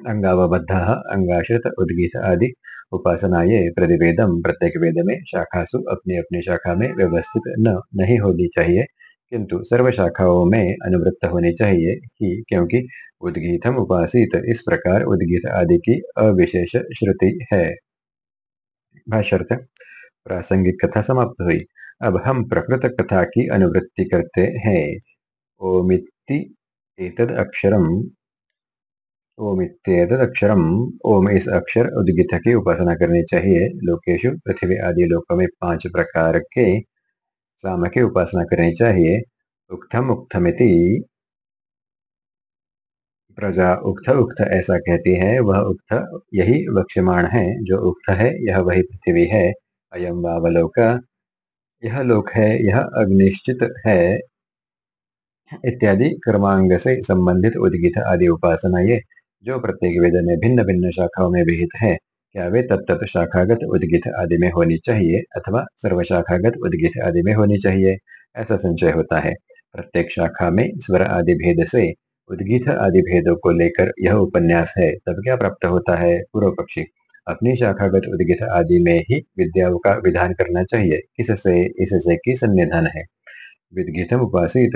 अंगावबद्ध अंगाश्रित उद्गीत आदि उपासना ये प्रतिवेदम प्रत्येक वेद में शाखासु अपनी अपनी शाखा में व्यवस्थित न, नहीं होनी चाहिए। किंतु सर्व शाखाओं में अनुवृत्त होनी चाहिए कि क्योंकि उद्गीतम उपासित इस प्रकार उद्गीत आदि की अविशेष श्रुति है। भाष्यर्थ प्रासंगिक कथा समाप्त हुई। अब हम प्रकृत कथा की अनुवृत्ति करते हैं। ओमिति एतद अक्षरम ओमित्येतद ओम इस अक्षर उद्गित की उपासना करनी चाहिए। लोकेशु पृथ्वी आदि लोकों में पाँच प्रकार के साम की उपासना करनी चाहिए। उक्थम उक्थमिति। प्रजा उक्त उक्त ऐसा कहती है, वह उक्त यही वक्ष्यमाण है, जो उक्त है, यह वही पृथ्वी है। अयम वावलोक यह लोक है, यह अग्निश्चित है। इत्यादि कर्मांग से संबंधित उद्गित आदि उपासना ये, जो प्रत्येक वेद में भिन्न भिन्न शाखाओं में विहित है। क्या वे तत्त शाखागत उद्गित आदि में होनी चाहिए अथवा सर्वशाखागत उद्गित आदि में होनी चाहिए ऐसा संचय होता है प्रत्येक शाखा में स्वर आदि भेद से उद्गीत आदि भेदों को लेकर यह उपन्यास है तब क्या प्राप्त होता है पूर्व पक्षी अपनी शाखागत उद्गित आदि में ही विद्याओं का विधान करना चाहिए किससे इससे की संविधान है विद्गीतम उपासित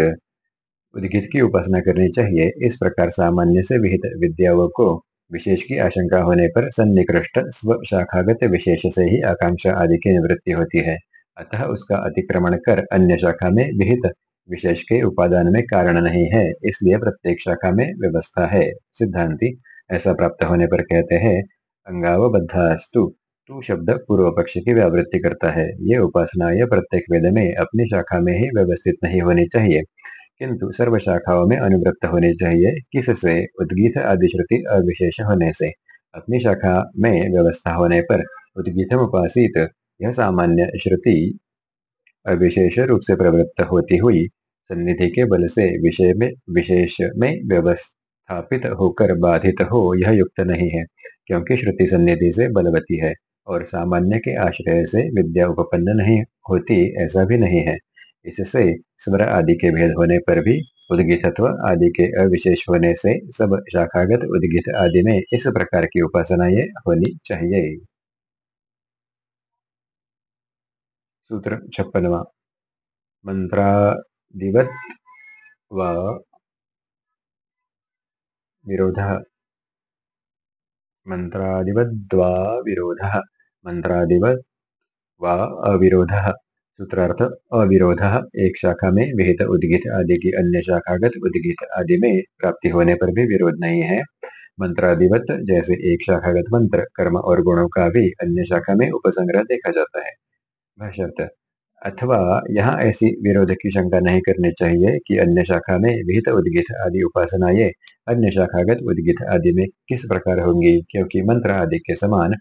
उद्गित की उपासना करनी चाहिए इस प्रकार सामान्य से विहित विद्याओं को विशेष की आशंका होने पर सन्निकृष्ट स्व शाखागत विशेष से ही आकांक्षा आदि की निवृत्ति होती है। अतः उसका अतिक्रमण कर अन्य शाखा में विहित विशेष के उपादान में कारण नहीं है, इसलिए प्रत्येक शाखा में व्यवस्था है। सिद्धांति ऐसा प्राप्त होने पर कहते हैं, अंगावबद्धास्तु, तू शब्द पूर्व पक्ष की व्यावृत्ति करता है। ये उपासना प्रत्येक वेद में अपनी शाखा में ही व्यवस्थित नहीं होनी चाहिए। किंतु सर्व शाखाओं में अनुवृत्त होने चाहिए किससे? उद्गीत आदि श्रुति अविशेष होने से। अपनी शाखा में व्यवस्था होने पर उद्गीतम उपासित यह सामान्य श्रुति अविशेष रूप से प्रवृत्त होती हुई सन्निधि के बल से विषय में विशेष में व्यवस्थापित होकर बाधित हो यह युक्त नहीं है, क्योंकि श्रुति सन्निधि से बलवती है और सामान्य के आश्रय से विद्या उपपन्न नहीं होती ऐसा भी नहीं है। इससे स्वर आदि के भेद होने पर भी उद्गितत्व आदि के अविशेष होने से सब शाखागत उद्गित आदि में इस प्रकार की उपासना ये होनी चाहिए। सूत्र छप्पनवा। मंत्रादिवत व विरोध। मंत्रादिवद्वा विरोध। मंत्रादिवत व अविरोध। सूत्रार्थ अविरोध, एक शाखा में विहित उद्गित आदि की अन्य शाखागत उद्गित आदि में प्राप्ति होने पर भी विरोध नहीं है। मंत्रादिवत जैसे एक शाखागत मंत्र, कर्म और गुणों का भी अन्य शाखा में उपसंग्रह देखा जाता है। अथवा यहाँ ऐसी विरोध की शंका नहीं करनी चाहिए कि अन्य शाखा में विहित उद्गित आदि उपासना अन्य शाखागत उद्गित आदि में किस प्रकार होंगी, क्योंकि मंत्र आदि के समान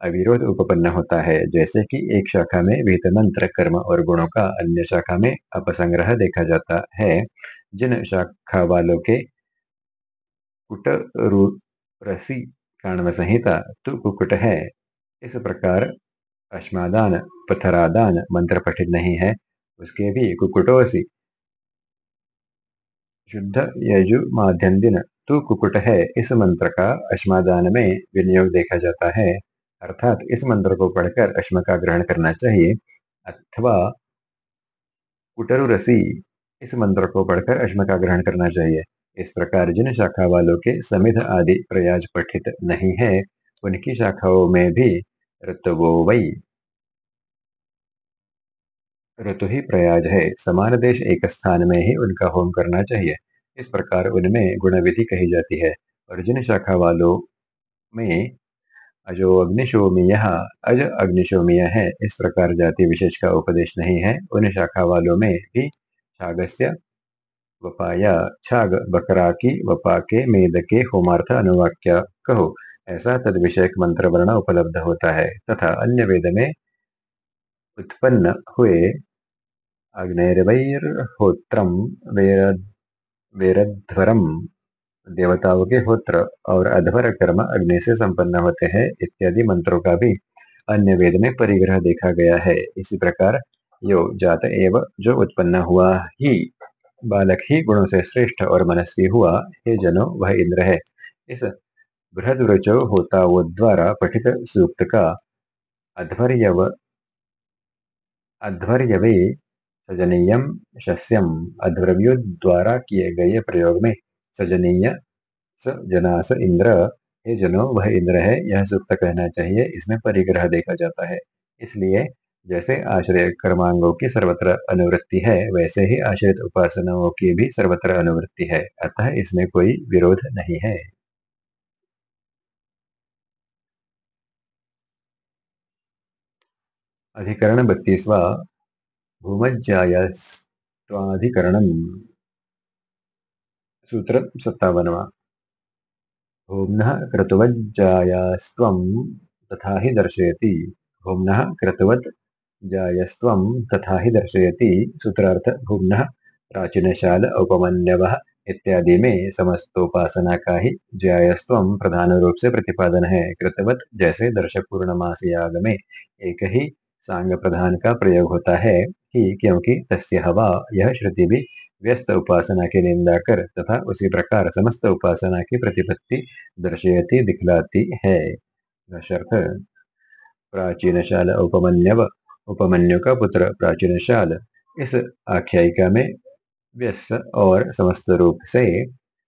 अविरोध उपपन्न होता है, जैसे कि एक शाखा में विहित मंत्र, कर्म और गुणों का अन्य शाखा में अपसंग्रह देखा जाता है। जिन शाखा वालों के काण्व संहिता तु कुकुट है, इस प्रकार अश्मादान, पथरादान मंत्र पठित नहीं है। उसके भी कुकुटोसी। शुद्ध यजु माध्यम दिन तू कुकुट है, इस मंत्र का अश्मादान में विनियोग देखा जाता है। अर्थात इस मंत्र को पढ़कर अश्म का ग्रहण करना चाहिए। अथवा कुटरु रसी इस मंत्र को पढ़कर अश्म का ग्रहण करना चाहिए। इस प्रकार जिन शाखा वालों के समिध आदि प्रयाज पठित नहीं है, उनकी शाखाओं में भी ऋतवो वही। ऋतु ही प्रयाज है, समान देश एक स्थान में ही उनका होम करना चाहिए। इस प्रकार उनमें गुणविधि कही जाती है और जिन शाखा वालों में अजो अग्निशोमीय, अज अग्निशोमीय है। इस प्रकार जाति विशेष का उपदेश नहीं है। उन शाखा वालों में भी छागस्य वपाया, छाग बकरा की वपा के मेद के होमार्थ अनुवाक्य कहो। ऐसा तद विषयक मंत्र वर्ण उपलब्ध होता है। तथा अन्य वेद में उत्पन्न हुए अग्निर्वैर्होत्रम वेरध्वरम देवताओं के होत्र और अध्वर कर्म अग्नि से संपन्न होते हैं, इत्यादि मंत्रों का भी अन्य वेद में परिग्रह देखा गया है। इसी प्रकार यो जात एव जो उत्पन्न हुआ ही, बालक ही गुणों से श्रेष्ठ और मनस्वी हुआ, हे जनो, वह इंद्र है। इस बृहदुरचो होता वो द्वारा पठित सूक्त का अध्वर्यव, अध्वर्यवे सजनीयम शस्यम अध्वर्यो द्वारा किए गए प्रयोग में सजनीय स जनास इंद्र। हे जनो, वह इंद्र है, यह सुक्त कहना चाहिए, इसमें परिग्रह देखा जाता है। इसलिए जैसे आश्रय कर्मांगों की सर्वत्र अनुवृत्ति है, वैसे ही आश्रित उपासनाओं की भी सर्वत्र अनुवृत्ति है, अतः इसमें कोई विरोध नहीं है। अधिकरण बत्तीसवा भूमज्जायाधिकरण सूत्र सत्तावनवा भूम्नः क्रतुवज्जायास्त्वं तथा हि दर्शयति। भूम्नः क्रतुवत् जायस्त्वं तथा ही दर्शयति। सूत्रार्थ, भूम्नः प्राचीनशाल उपमन्यवः इत्यादि में समस्तोपासना का ही जायस्त्वम प्रधान रूप से प्रतिपादन है। कृतवत जैसे दर्शक पूर्णमास याग में एक ही सांग प्रधान का प्रयोग होता है कि क्योंकि तस्य हवा यह श्रुति भी व्यस्त उपासना की निंदा कर तथा उसी प्रकार समस्त उपासना की प्रतिपत्ति दर्शयती, दिखलाती है। प्राचीन शाल उपमन्यव, उपमन्यु का पुत्र, प्राचीन शाल, इस आख्यायिका में व्यस्त और समस्त रूप से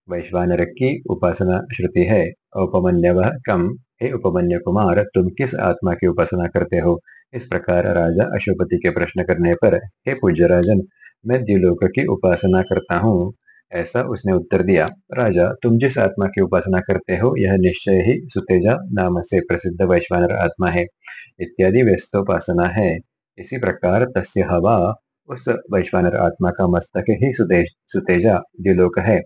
वैश्वानर की उपासना श्रुति है। उपमन्यव कम, हे उपमन्य कुमार, तुम किस आत्मा की उपासना करते हो? इस प्रकार राजा अशुपति के प्रश्न करने पर, हे पूज्य राजन मैं द्विलोक की उपासना करता हूँ, ऐसा उसने उत्तर दिया। राजा, तुम जिस आत्मा की उपासना करते हो, यह निश्चय ही सुतेजा नाम से प्रसिद्ध वैश्वानर आत्मा है। इत्यादि व्यस्तोपासना है। इसी प्रकार तस्य हवा, उस वैश्वानर आत्मा का मस्तक ही सुतेजा द्विलोक है।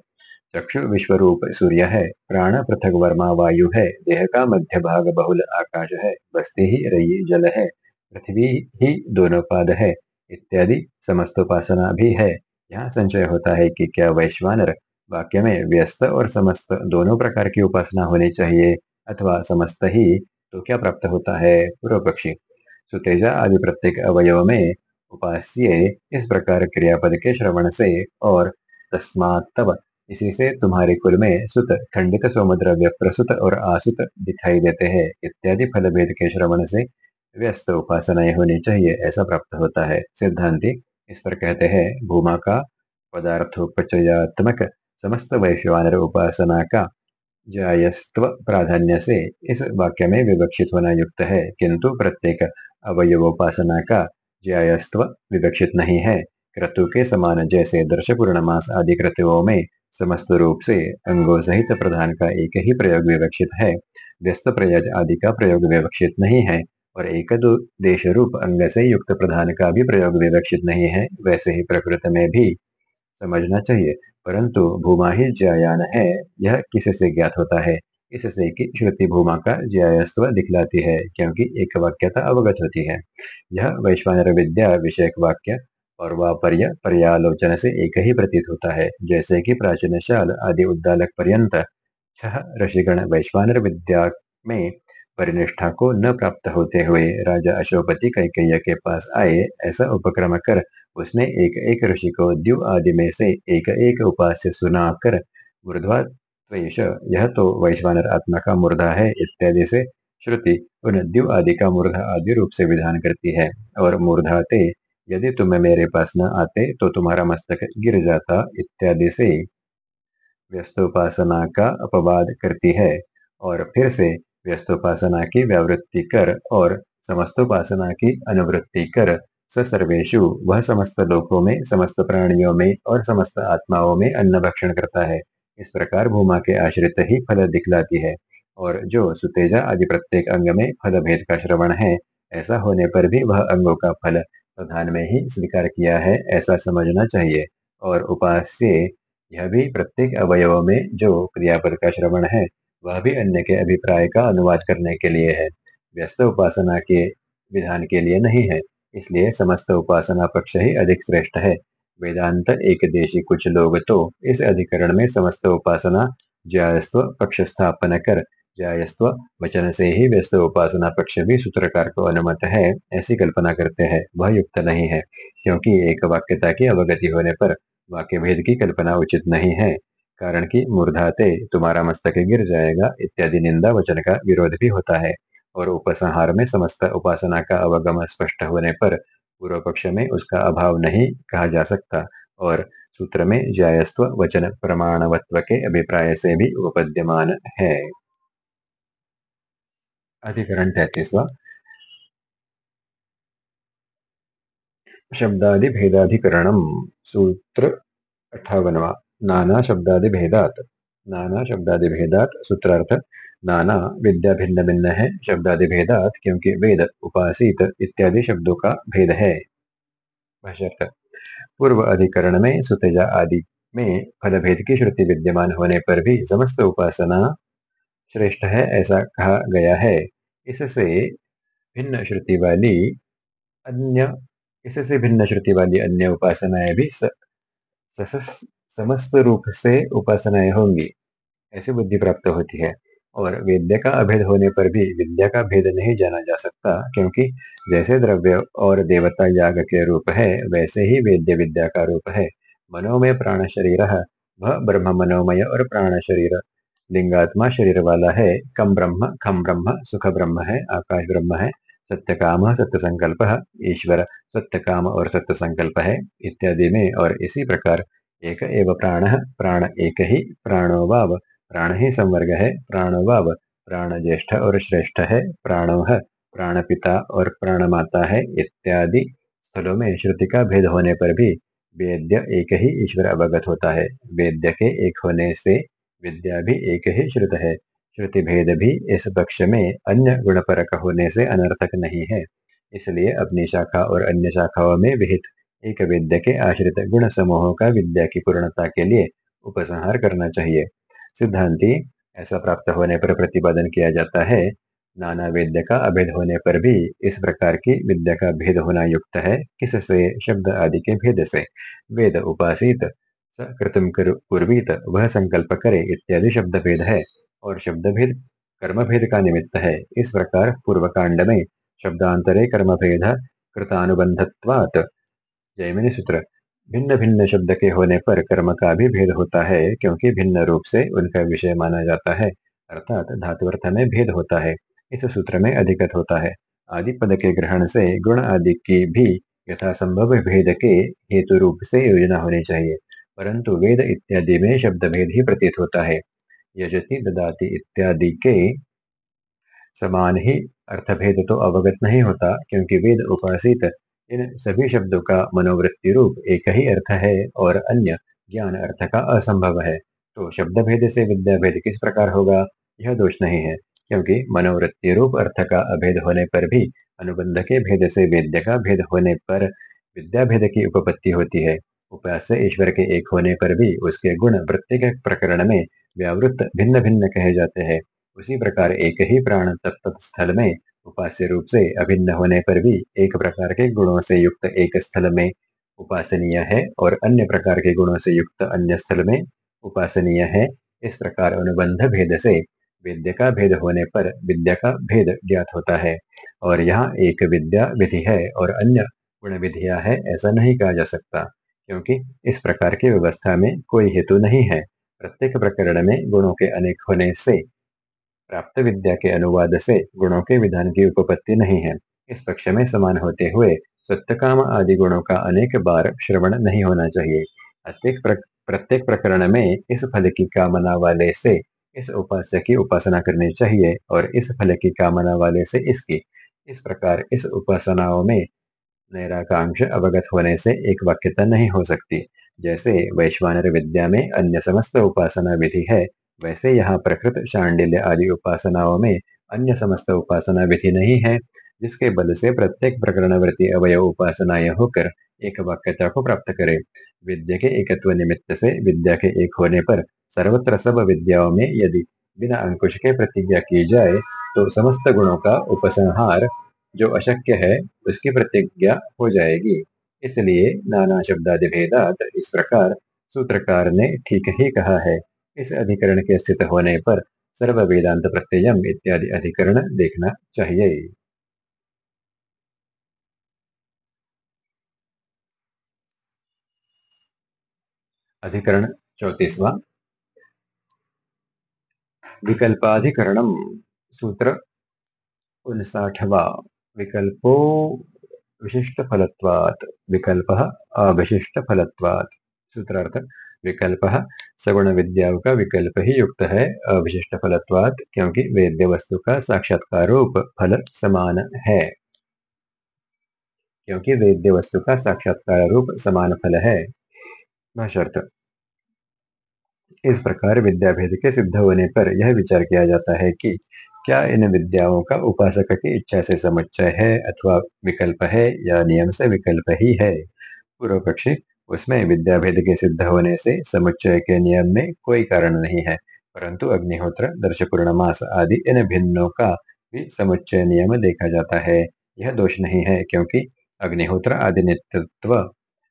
चक्षु विश्व रूप सूर्य है। प्राण पृथक वर्मा वायु है। देह का मध्य भाग बहुल आकाश है। बस्ती ही रई जल है। पृथ्वी ही दोनों पाद है। इत्यादि समस्त उपासना भी है। यहाँ संचय होता है कि क्या वैश्वानर वाक्य में व्यस्त और समस्त दोनों प्रकार की उपासना होनी चाहिए अथवा समस्त ही तो क्या प्राप्त होता है? पूर्व पक्षी। सुतेजा आदि प्रत्येक अवयव में उपास्य इस प्रकार क्रियापद के श्रवण से और तस्मात इसी से तुम्हारे कुल में सुत, खंडित सोमद्रव्य, प्रसुत और आसुत दिखाई देते हैं। इत्यादि फलभेद के श्रवण से व्यस्त उपासनाएँ होनी चाहिए, ऐसा प्राप्त होता है। सिद्धांति इस पर कहते हैं, भूमा का पदार्थोपचयात्मक समस्त वैश्वानर उपासना का जायस्त्व प्राधान्य से इस वाक्य में विवक्षित होना युक्त है, किंतु प्रत्येक अवयवोपासना का जायस्त्व विवक्षित नहीं है। क्रतु के समान जैसे दर्श पूर्णमास आदि क्रतुओं में समस्त रूप से अंगों सहित प्रधान का एक ही प्रयोग विवक्षित है। व्यस्त प्रयज आदि का प्रयोग विवक्षित नहीं है। और एक देश रूप अंग से युक्त प्रधान का भी प्रयोग विवक्षित नहीं है, वैसे ही प्रकृति में भी समझना चाहिए। परंतु भूमा ही ज्यायान है, यह किससे ज्ञात होता है? इससे कि श्रुति भूमा का ज्यायस्व दिखलाती है, क्योंकि एक वाक्यता अवगत होती है। यह वैश्वानर विद्या विषयक वाक्य और वापर्य पर्यालोचन से एक ही प्रतीत होता है, जैसे कि प्राचीन शाल आदि उद्दालक पर्यंत छह ऋषिगण वैश्वानर विद्या में परिनिष्ठा को न प्राप्त होते हुए राजा अशोपति कैकैया के पास आए, ऐसा उपक्रम कर उसने एक एक ऋषि को द्यु आदि में से एक एक उपास्य सुनाकर मूर्धवा यह तो वैश्वानर आत्मा का मूर्धा है, इत्यादि से श्रुति उन द्यु आदि का मूर्धा आदि रूप से विधान करती है। और मूर्धाते यदि तुम मेरे पास न आते तो तुम्हारा मस्तक गिर जाता, इत्यादि से व्यस्तोपासना का अपवाद करती है। और फिर से व्यस्तोपासना की व्यावृत्ति कर और समस्तोपासना की अनुवृत्ति कर। सर्वेशु वह समस्त लोकों में, समस्त प्राणियों में और समस्त आत्माओं में अन्न भक्षण करता है। इस प्रकार भूमा के आश्रित ही फल दिखलाती है और जो सुतेजा आदि प्रत्येक अंग में फल भेद का श्रवण है, ऐसा होने पर भी वह अंगों का फल प्रधान में ही स्वीकार किया है, ऐसा समझना चाहिए। और उपास्य, यह भी प्रत्येक अवयव में जो क्रियापद का श्रवण है वह भी अन्य के अभिप्राय का अनुवाद करने के लिए है। व्यस्त उपासना के विधान के लिए नहीं है, इसलिए समस्त उपासना पक्ष ही अधिक श्रेष्ठ है। वेदांत एक देशी कुछ लोग तो इस अधिकरण में समस्त उपासना जायस्व पक्ष स्थापन कर जायस्व वचन से ही व्यस्त उपासना पक्ष भी सूत्रकार को अनुमत है, ऐसी कल्पना करते हैं। वह युक्त नहीं है, क्योंकि एक वाक्यता की अवगति होने पर वाक्य भेद की कल्पना उचित नहीं है। कारण की मूर्धाते तुम्हारा मस्तक गिर जाएगा, इत्यादि निंदा वचन का विरोध भी होता है। और उपसंहार में समस्त उपासना का अवगम स्पष्ट होने पर पूर्व पक्ष में उसका अभाव नहीं कहा जा सकता। और सूत्र में जायस्व वचन प्रमाणवत्व के अभिप्राय से भी उपपद्यमान है। अधिकरण तैतीसवा। शब्दादि भेदाधिकरण, सूत्र अठावनवा। नाना शब्दादि भेदात नाना शब्दादि भेदात सूत्रार्थ नाना विद्या भिन्न भिन्न है शब्दादि भेदात क्योंकि वेद उपासित इत्यादि शब्दों का भेद है। पूर्व अधिकरण में सुतेजा आदि में फल भेद की श्रुति विद्यमान होने पर भी समस्त उपासना श्रेष्ठ है ऐसा कहा गया है। इससे भिन्न श्रुति वाली अन्य, इससे भिन्न श्रुति वाली अन्य उपासनाएँ भी समस्त रूप से उपासनाएँ होंगी। ऐसी बुद्धि प्राप्त होती है। और विद्या का अभेद होने पर भी विद्या का भेद नहीं जाना जा सकता, क्योंकि जैसे द्रव्य और देवता याग के रूप है, वैसे ही वेद्य विद्या का रूप है। मनोमय प्राण शरीर ब्रह्म मनोमय और प्राण शरीर। लिंगात्मा शरीर वाला है, कम ब्रह्म, खम ब्रह्म, सुख ब्रह्म है, आकाश ब्रह्म है सत्य काम सत्य संकल्प ईश्वर सत्य काम और सत्य संकल्प है, इत्यादि में और इसी प्रकार एक एव प्राण प्राण एक ही प्राणो वाव। प्राण ही संवर्ग है प्राणो वाव। प्राण ज्येष्ठ और श्रेष्ठ है प्राणो। है प्राण पिता और प्राण माता है इत्यादि। स्थलों में श्रुति का भेद होने पर भी वेद्य एक ही ईश्वर अवगत होता है। वेद्य के एक होने से विद्या भी एक ही श्रुत है। श्रुति भेद भी इस पक्ष में अन्य गुणपरक होने से अनर्थक नहीं है। इसलिए अपनी शाखा और अन्य शाखाओं में विहित एक विद्या के आश्रित गुण समूहों का विद्या की पूर्णता के लिए उपसंहार करना चाहिए। सिद्धांति, ऐसा प्राप्त होने पर प्रतिपादन किया जाता है। नाना वेद्य का अभेद होने पर भी इस प्रकार की विद्या का भेद होना युक्त है। किससे? शब्द आदि के भेद से। वेद उपासित कृतम कुर्वीत, वह संकल्प करे इत्यादि शब्द भेद है और शब्द भेद कर्म भेद का निमित्त है। इस प्रकार पूर्व कांड में शब्दांतरे कर्म भेद कृतानुबंधत्वात जयमिनी सूत्र। भिन्न भिन्न शब्द के होने पर कर्म का भी भेद होता है, क्योंकि भिन्न रूप से उनका विषय माना जाता है, अर्थात धातुअर्थ में भेद होता है, इस सूत्र में अधिकत होता है। आदि पद के ग्रहण से गुण आदि की भी यथासंभव भेद के हेतु रूप से योजना होनी चाहिए, परंतु वेद इत्यादि में शब्द भेद ही प्रतीत होता है। यजति ददाति इत्यादि के समान ही अर्थभेद तो अवगत नहीं होता, क्योंकि वेद उपासित इन सभी शब्दों का मनोवृत्ति रूप एक ही अर्थ है और अन्य ज्ञान अर्थ का असंभव है। तो शब्द भेद से विद्या भेद किस प्रकार होगा? यह दोष नहीं है, क्योंकि मनोवृत्ति रूप अर्थ का अभेद होने पर भी, अनुबंध के भेद से वेद्य का भेद होने पर विद्या भेद की उपपत्ति होती है। उपास्य ईश्वर के एक होने पर भी उसके गुण प्रत्येक प्रकरण में व्यावृत्त भिन्न भिन्न कहे जाते हैं। उसी प्रकार एक ही प्राण तत्त स्थल में उपास्य रूप से अभिन्न होने पर भी एक प्रकार के गुणों से युक्त एक स्थल में उपासनीय है और अन्य प्रकार के गुणों से युक्त अन्य स्थल में उपासनीय है। इस प्रकार अनुबंध भेद से विद्या का भेद होने पर विद्या का भेद ज्ञात होता है और यहाँ एक विद्या विधि है और अन्य गुण विधिया है ऐसा नहीं कहा जा सकता क्योंकि इस प्रकार की व्यवस्था में कोई हेतु नहीं है। प्रत्येक प्रकरण में गुणों के अनेक होने से प्राप्त विद्या के अनुवाद से गुणों के विधान की उपपत्ति नहीं है। इस पक्ष में समान होते हुए सत्य काम आदि गुणों का अनेक बार श्रवण नहीं होना चाहिए। प्रत्येक प्र, प्रत्येक प्रकरण में इस फल की कामना वाले से इस उपास्य की उपासना करनी चाहिए और इस फल की कामना वाले से इसकी। इस प्रकार इस उपासनाओं में नैराकांक्ष अवगत होने से एक वाक्यता नहीं हो सकती। जैसे वैश्वानर विद्या में अन्य समस्त उपासना विधि है वैसे यहाँ प्रकृत शांडिल्य आदि उपासनाओं में अन्य समस्त उपासना विधि नहीं है, जिसके बल से प्रत्येक प्रकरणवर्ती अवय उपासनाएँ होकर एक वाक्यता को प्राप्त करे। विद्या के एकत्व निमित्त से विद्या के एक होने पर सर्वत्र सब विद्याओं में यदि बिना अंकुश के प्रतिज्ञा की जाए तो समस्त गुणों का उपसंहार जो अशक्य है, उसकी प्रतिज्ञा हो जाएगी। इसलिए नाना शब्दादि भेदात इस प्रकार सूत्रकार ने ठीक ही कहा है। इस अधिकरण के स्थित होने पर सर्व वेदांत प्रत्ययम इत्यादि अधिकरण देखना चाहिए। अधिकरण चौतीसवा। विकल्पाधिकरणम सूत्र उनसाठवा। विकल्पो विशिष्ट फलत्वात् विकल्प अविशिष्ट फलत्वात् सूत्रार्थ विकल्प सगुण विद्याओं का विकल्प ही युक्त है अविशिष्ट फलत्वात क्योंकि वेद्य वस्तु का साक्षात्कार फल समान है। क्योंकि वेद्य वस्तु का साक्षात्कार रूप समान फल है। इस प्रकार विद्या भेद के सिद्ध होने पर यह विचार किया जाता है कि क्या इन विद्याओं का उपासक की इच्छा से समुच्चय है अथवा विकल्प है या नियम से विकल्प ही है। पूर्व पक्षी उसमें विद्या भेद के सिद्ध होने से समुच्चय के नियम में कोई कारण नहीं है। परंतु अग्निहोत्र दर्श पूर्णमास आदि इन भिन्नों का भी समुच्चय नियम देखा जाता है। यह दोष नहीं है क्योंकि अग्निहोत्र आदि नित्यत्व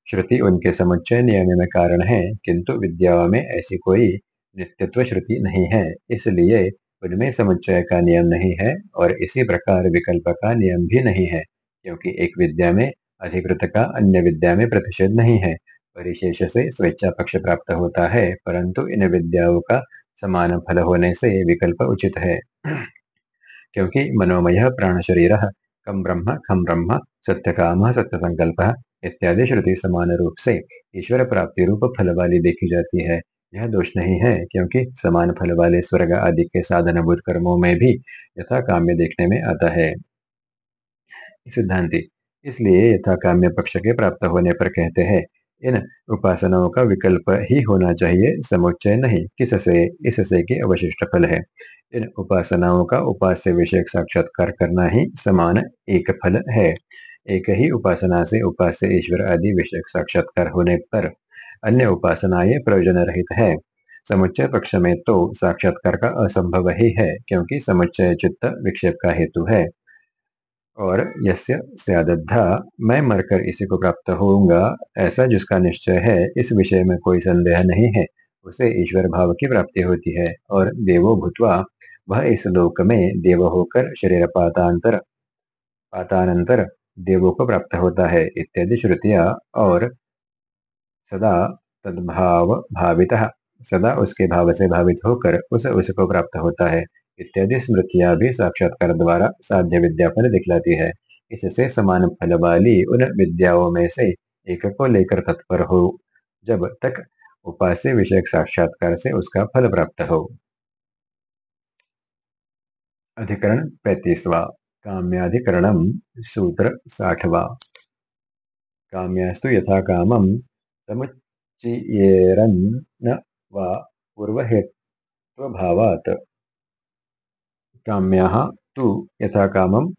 श्रुति उनके समुच्चय नियम में कारण है, किंतु विद्याओं में ऐसी कोई नित्यत्व श्रुति नहीं है। इसलिए उनमें समुच्चय का नियम नहीं है और इसी प्रकार विकल्प का नियम भी नहीं है, क्योंकि एक विद्या में अधिकृत का अन्य विद्या में प्रतिषेध नहीं है। परिशेष से स्वेच्छा पक्ष प्राप्त होता है, परंतु इन विद्याओं का समान फल होने से विकल्प उचित है। क्योंकि मनोमय प्राण शरीर कम ब्रह्म, खम ब्रह्म, सत्य काम, सत्य संकल्प इत्यादि श्रुति समान रूप से ईश्वर प्राप्ति रूप फल वाली देखी जाती है। यह दोष नहीं है, क्योंकि समान फल वाले स्वर्ग आदि के साधनभूत कर्मों में भी यथा काम्य देखने में आता है। सिद्धांति इसलिए यथा काम्य पक्ष के प्राप्त होने पर कहते हैं, इन उपासनाओं का विकल्प ही होना चाहिए, समुच्चय नहीं, किससे, इससे कि अवशिष्ट फल है। इन उपासनाओं का उपास्य विषय साक्षात्कार करना ही समान एक फल है। एक ही उपासना से उपास्य ईश्वर आदि विषय साक्षात्कार होने पर अन्य उपासनाएँ प्रयोजन रहित है। समुच्चय पक्ष में तो साक्षात्कार का असंभव ही है, क्योंकि समुच्चय चित्त विक्षेप का हेतु है। और यस्य स्यादद्धा, मैं मरकर इसी को प्राप्त होऊँगा। ऐसा जिसका निश्चय है, इस विषय में कोई संदेह नहीं है। उसे ईश्वर भाव की प्राप्ति होती है, और देवो भूतवा, वह इस लोक में देव होकर शरीर पातांतर, पातानंतर देवों को प्राप्त होता है, इत्यादि श्रुतियाँ, और सदा तद्भाव भावित, सदा उसके भाव से भावित होकर उस उसको प्राप्त होता है। इत्यादि स्मृतियाँ भी साक्षात्कार द्वारा साध्य विद्यापन दिखलाती है। इससे समान फल वाली उन विद्याओं में से एक को लेकर तत्पर हो, जब तक उपास्य विषय साक्षात्कार से उसका फल प्राप्त हो। अधिकरण पैतीसवा काम्याधिकरणम सूत्र साठवा। काम्यास्तु यथा कामम समुच्चयेरन्न वा काम्याः तु यथा कामं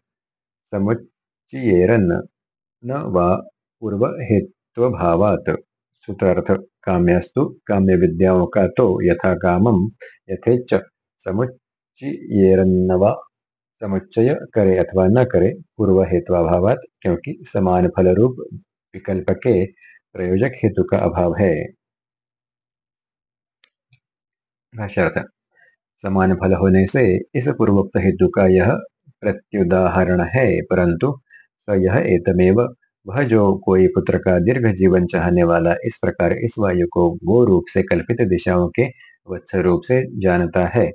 समुच्चयेरन् न वा पूर्वहेत्वभावात् का तो यथा कामम यथेच समुच्चयेरन्न वा समुच्चय करे अथवा न करे पूर्व हेत्वाभावात क्योंकि समान फल रूप विकल्प के प्रयोजक हेतु का अभाव है। समान फल होने से इस पूर्वोक्त हेतु का यह प्रत्युदाहरण है परंतु स यह एतमेव वह जो कोई पुत्र का दीर्घ जीवन चाहने वाला इस प्रकार इस वायु को गो रूप से कल्पित दिशाओं के वत्स रूप से जानता है।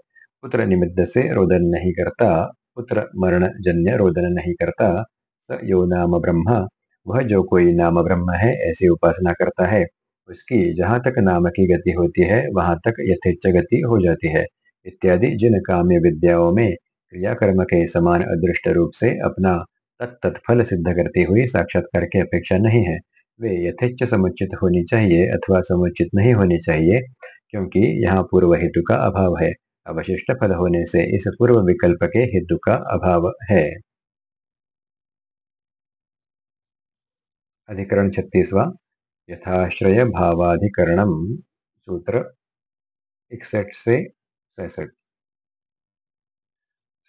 पुत्र निमित्त से रोदन नहीं करता, पुत्र मरण जन्य रोदन नहीं करता, स यो नाम ब्रह्मा वह जो कोई नाम ब्रह्म है, ऐसी उपासना करता है। उसकी जहाँ तक नाम की गति होती है, वहाँ तक यथेच गति हो जाती है। इत्यादि, जिन काम्य विद्याओं में क्रियाकर्म के समान अदृष्ट रूप से अपना तत्तत्फल सिद्ध करती हुई साक्षात्कार की अपेक्षा नहीं है। वे यथेच समुचित होनी चाहिए अथवा समुचित नहीं होनी चाहिए, क्योंकि यहाँ पूर्व हेतु का अभाव है। अवशिष्ट फल होने से इस पूर्व विकल्प के हेतु का अभाव है। अधिकरण छत्तीसवा, यथाश्रय भावाधिकरणम, सूत्र इकसठ से सैसठ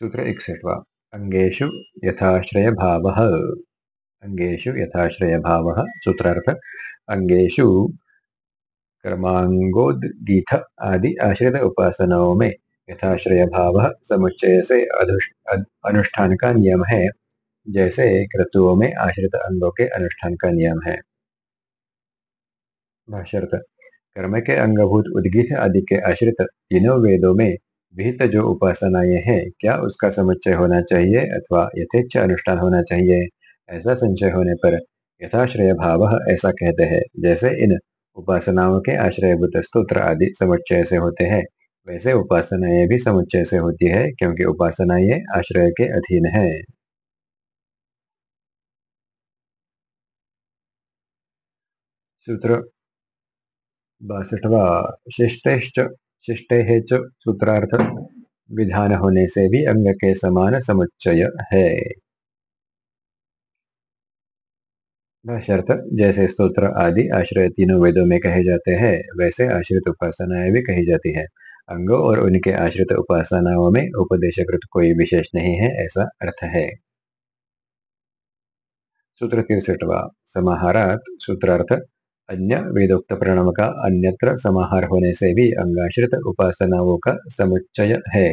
सूत्र इकसठवा अंगेशु यथाश्रय भाव अंगेशु यथाश्रय भाव सूत्रार्थ अंगेशु कर्मांगोदगीत आदि आश्रित उपासनाओं में यथाश्रय भाव समुच्चय से अनुष्ठान का नियम है जैसे क्रतुओं में आश्रित अंगों के अनुष्ठान का नियम है कर्म के अंगभूत उद्गीत आदि के आश्रित। तीनों वेदों में विहित जो उपासनाएँ हैं, क्या उसका समुच्चय होना चाहिए अथवा यथेच्छ अनुष्ठान होना चाहिए? ऐसा संचय होने पर यथाश्रय भाव ऐसा कहते हैं, जैसे इन उपासनाओं के आश्रयभूत स्त्रोत्र आदि समुच्चय से होते हैं, वैसे उपासनाएँ भी समुच्चय से होती है, क्योंकि उपासनाएँ आश्रय के अधीन है। सूत्र बासठवा शिष्टेश्च, शिष्टे सूत्रार्थ विधान होने से भी अंग के समान समुच्चय है। शर्त जैसे स्तोत्र आदि आश्रय तीनों वेदों में कहे जाते हैं, वैसे आश्रित उपासनाएँ भी कही जाती है। अंगों और उनके आश्रित उपासनाओं में उपदेशकृत कोई विशेष नहीं है, ऐसा अर्थ है। सूत्र तिरसठवा, समाहारात, सूत्रार्थ अन्य वेदोक्त प्रणव का अन्यत्र समाहार होने से भी अंगाश्रित उपासनाओं का समुच्चय है।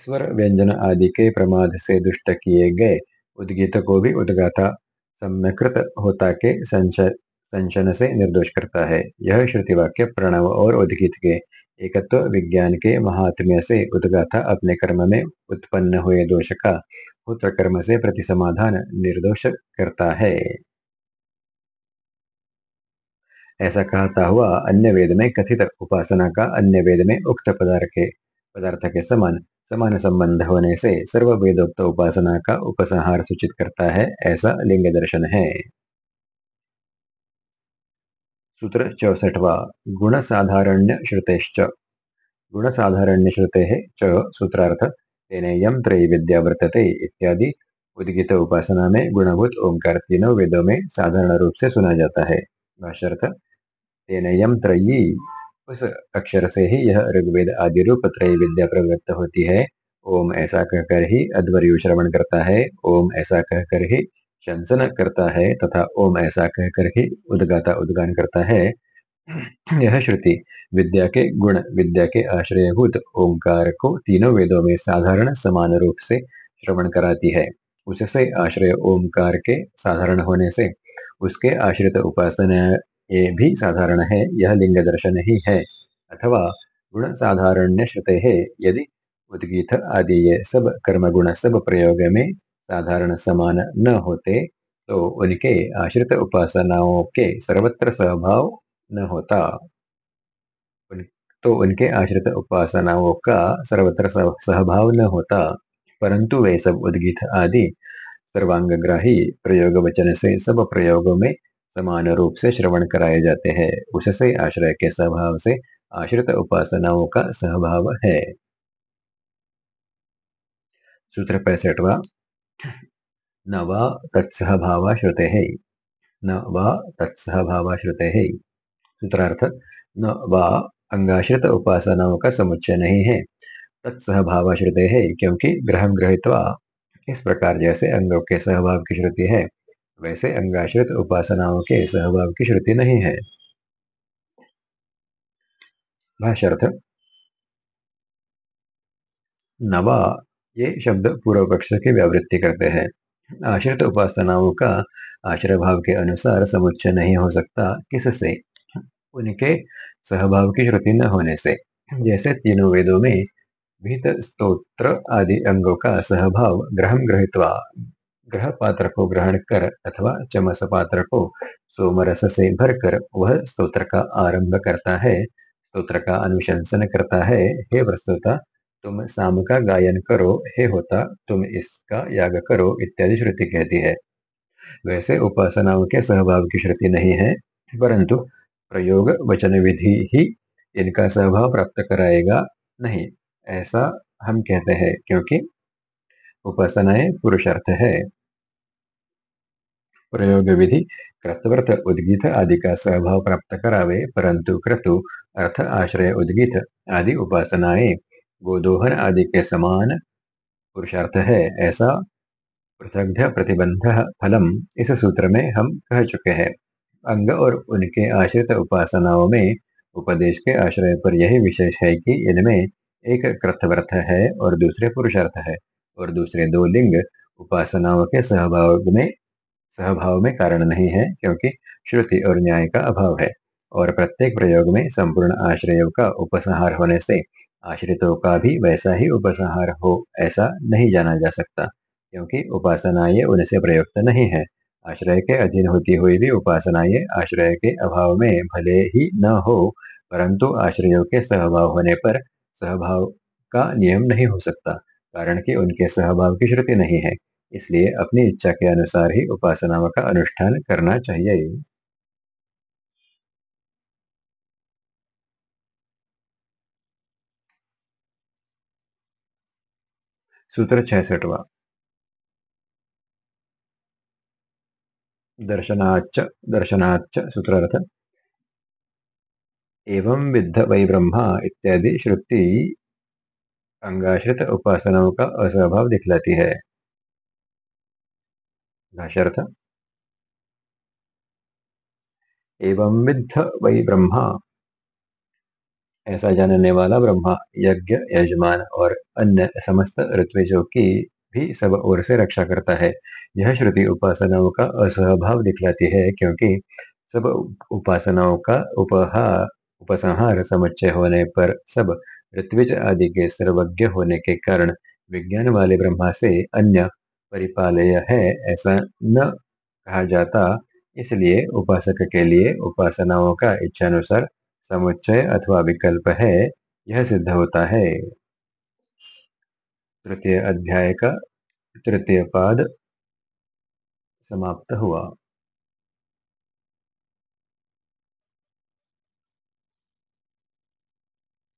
स्वर व्यंजन आदि के प्रमाद से दुष्ट किए गए। उद्गीत को भी उद्गाता सम्यकृत होता के संशन से निर्दोष करता है। यह श्रुतिवाक्य प्रणव और उद्गीत के एकत्व विज्ञान के महात्म्य से उदगाथा अपने कर्म में उत्पन्न हुए दोष का पुत्र कर्म से प्रति समाधान निर्दोष करता है। ऐसा कहता हुआ अन्य वेद में कथित उपासना का अन्य वेद में उक्त पदार्थ के पदार्थ के समान समान संबंध होने से सर्व वेदोक्त उपासना का उपसंहार सूचित करता है, ऐसा लिंग दर्शन है। सूत्र चौसठवा गुण साधारण्य श्रुतेश्च गुण साधारण्य श्रुते च सूत्रार्थ तेनेयम त्रय विद्या वर्तते इत्यादि। उद्गित उपासना में गुणभूत ओंकार तीनों वेदों में साधारण रूप से सुना जाता है। भाष्यर्थ तेनयम त्रयी उस अक्षर से ही यह ऋग्वेद आदि रूप त्रय विद्या प्रवृत्त होती है। ओम ऐसा कहकर ही अध्वर्यु श्रवण करता है। ओम ऐसा कहकर ही शंसन करता है तथा ओम ऐसा कहकर ही उदगाता उद्गान करता है। यह श्रुति, विद्या के गुण, विद्या के आश्रयभूत ओंकार को तीनों वेदों में साधारण समान रूप से श्रवण कराती है। उससे आश्रय ओंकार के साधारण होने से उसके आश्रित उपासना ये भी साधारण है, यह लिंग दर्शन ही है। अथवा गुण साधारण्य श्रुते है, यदि उद्गीत आदि ये सब कर्म गुण सब प्रयोग में साधारण समान न होते तो उनके आश्रित उपासनाओं के सर्वत्र स्वभाव न होता। तो उनके आश्रित उपासनाओं का सर्वत्र सहभाव न होता, परंतु वे सब उद्गीत आदि सर्वांग सर्वांगग्राही प्रयोग वचन से सब प्रयोगों में समान रूप से श्रवण कराए जाते हैं। उससे आश्रय के स्वभाव से आश्रित उपासनाओं का सहभाव है। सूत्र पैंसठवा न वा तत्सहभाव श्रुते। है न वा है सूत्रार्थ, न वा अंगाश्रित उपासनाओं का समुच्चय नहीं है। तत्सहभाव श्रुते है क्योंकि ग्रह ग्रहित्वा इस प्रकार जैसे अंगों के सहभाव की श्रुति है, वैसे अंगाश्रित उपासनाओं के सहभाव की श्रुति नहीं है। भाष्यर्थ नवा ये शब्द पूर्व पक्ष की व्यावृत्ति करते हैं। आश्रित उपासनाओं का आश्रय भाव के अनुसार समुच्चय नहीं हो सकता किससे? उनके सहभाव की श्रुति न होने से। जैसे तीनों वेदों में भीत स्त्रोत्र आदि अंगों का सहभाव ग्रह ग्रहित्वा ग्रह पात्र को ग्रहण कर अथवा चमस पात्र को सोमरस से भरकर वह स्तोत्र का आरंभ करता है, स्तोत्र का अनुशंसन करता है। हे प्रस्तुता तुम साम का गायन करो, हे होता, तुम इसका याग करो, इत्यादि श्रुति कहती है। वैसे उपासनाओं के सहभाव की श्रुति नहीं है, परंतु प्रयोग वचन विधि ही इनका सहभाव प्राप्त कराएगा नहीं, ऐसा हम कहते हैं, क्योंकि उपासनाएँ पुरुषार्थ है। प्रयोग विधि कृतवर्थ उद्गीत आदि का स्वभाव प्राप्त करावे, परंतु क्रतु, अर्थ, आश्रय, उद्गीत आदि उपासनाएँ गोदोहन आदि के समान पुरुषार्थ है, ऐसा पृथग्ध प्रतिबंध फलम इस सूत्र में हम कह चुके हैं। अंग और उनके आश्रित उपासनाओं में उपदेश के आश्रय पर यही विशेष है कि इनमें एक कृतव्रत है और दूसरे पुरुषार्थ है और दूसरे दो लिंग उपासनाओं के सहभाव में सहभाव में कारण नहीं है क्योंकि श्रुति और न्याय का अभाव है और प्रत्येक प्रयोग में संपूर्ण आश्रयों का उपसंहार होने से आश्रितों का भी वैसा ही उपसंहार हो, ऐसा नहीं जाना जा सकता, क्योंकि उपासनाएँ उनसे प्रयुक्त नहीं है। आश्रय के अधीन होती हुई भी उपासनाएँ आश्रय के अभाव में भले ही न हो, परंतु आश्रयों के सहभाव होने पर सहभाव का नियम नहीं हो सकता, कारण कि उनके सहभाव की श्रुति नहीं है। इसलिए अपनी इच्छा के अनुसार ही उपासनाओं का अनुष्ठान करना चाहिए। सूत्र छसठवा। दर्शनाच दर्शनाच सूत्रार्थ। एवं विद्ध वै ब्रह्मा इत्यादि श्रुति अंगाश्रित उपासनाओं का असभाव दिखलाती है। एवं विद्ध वही ब्रह्मा ऐसा जानने वाला ब्रह्मा, यज्ञ, यजमान और अन्य समस्त ऋत्विजों की भी सब ओर से रक्षा करता है। यह श्रुति उपासनाओं का असहभाव दिखलाती है क्योंकि सब उपासनाओं का उपहार उपसंहार समुच्चय होने पर सब ऋत्विज आदि के सर्वज्ञ होने के कारण विज्ञान वाले ब्रह्मा से अन्य परिपालय है ऐसा न कहा जाता। इसलिए उपासक के लिए उपासनाओं का इच्छानुसार समुच्चय अथवा विकल्प है, यह सिद्ध होता है। तृतीय अध्याय का तृतीय पाद समाप्त हुआ।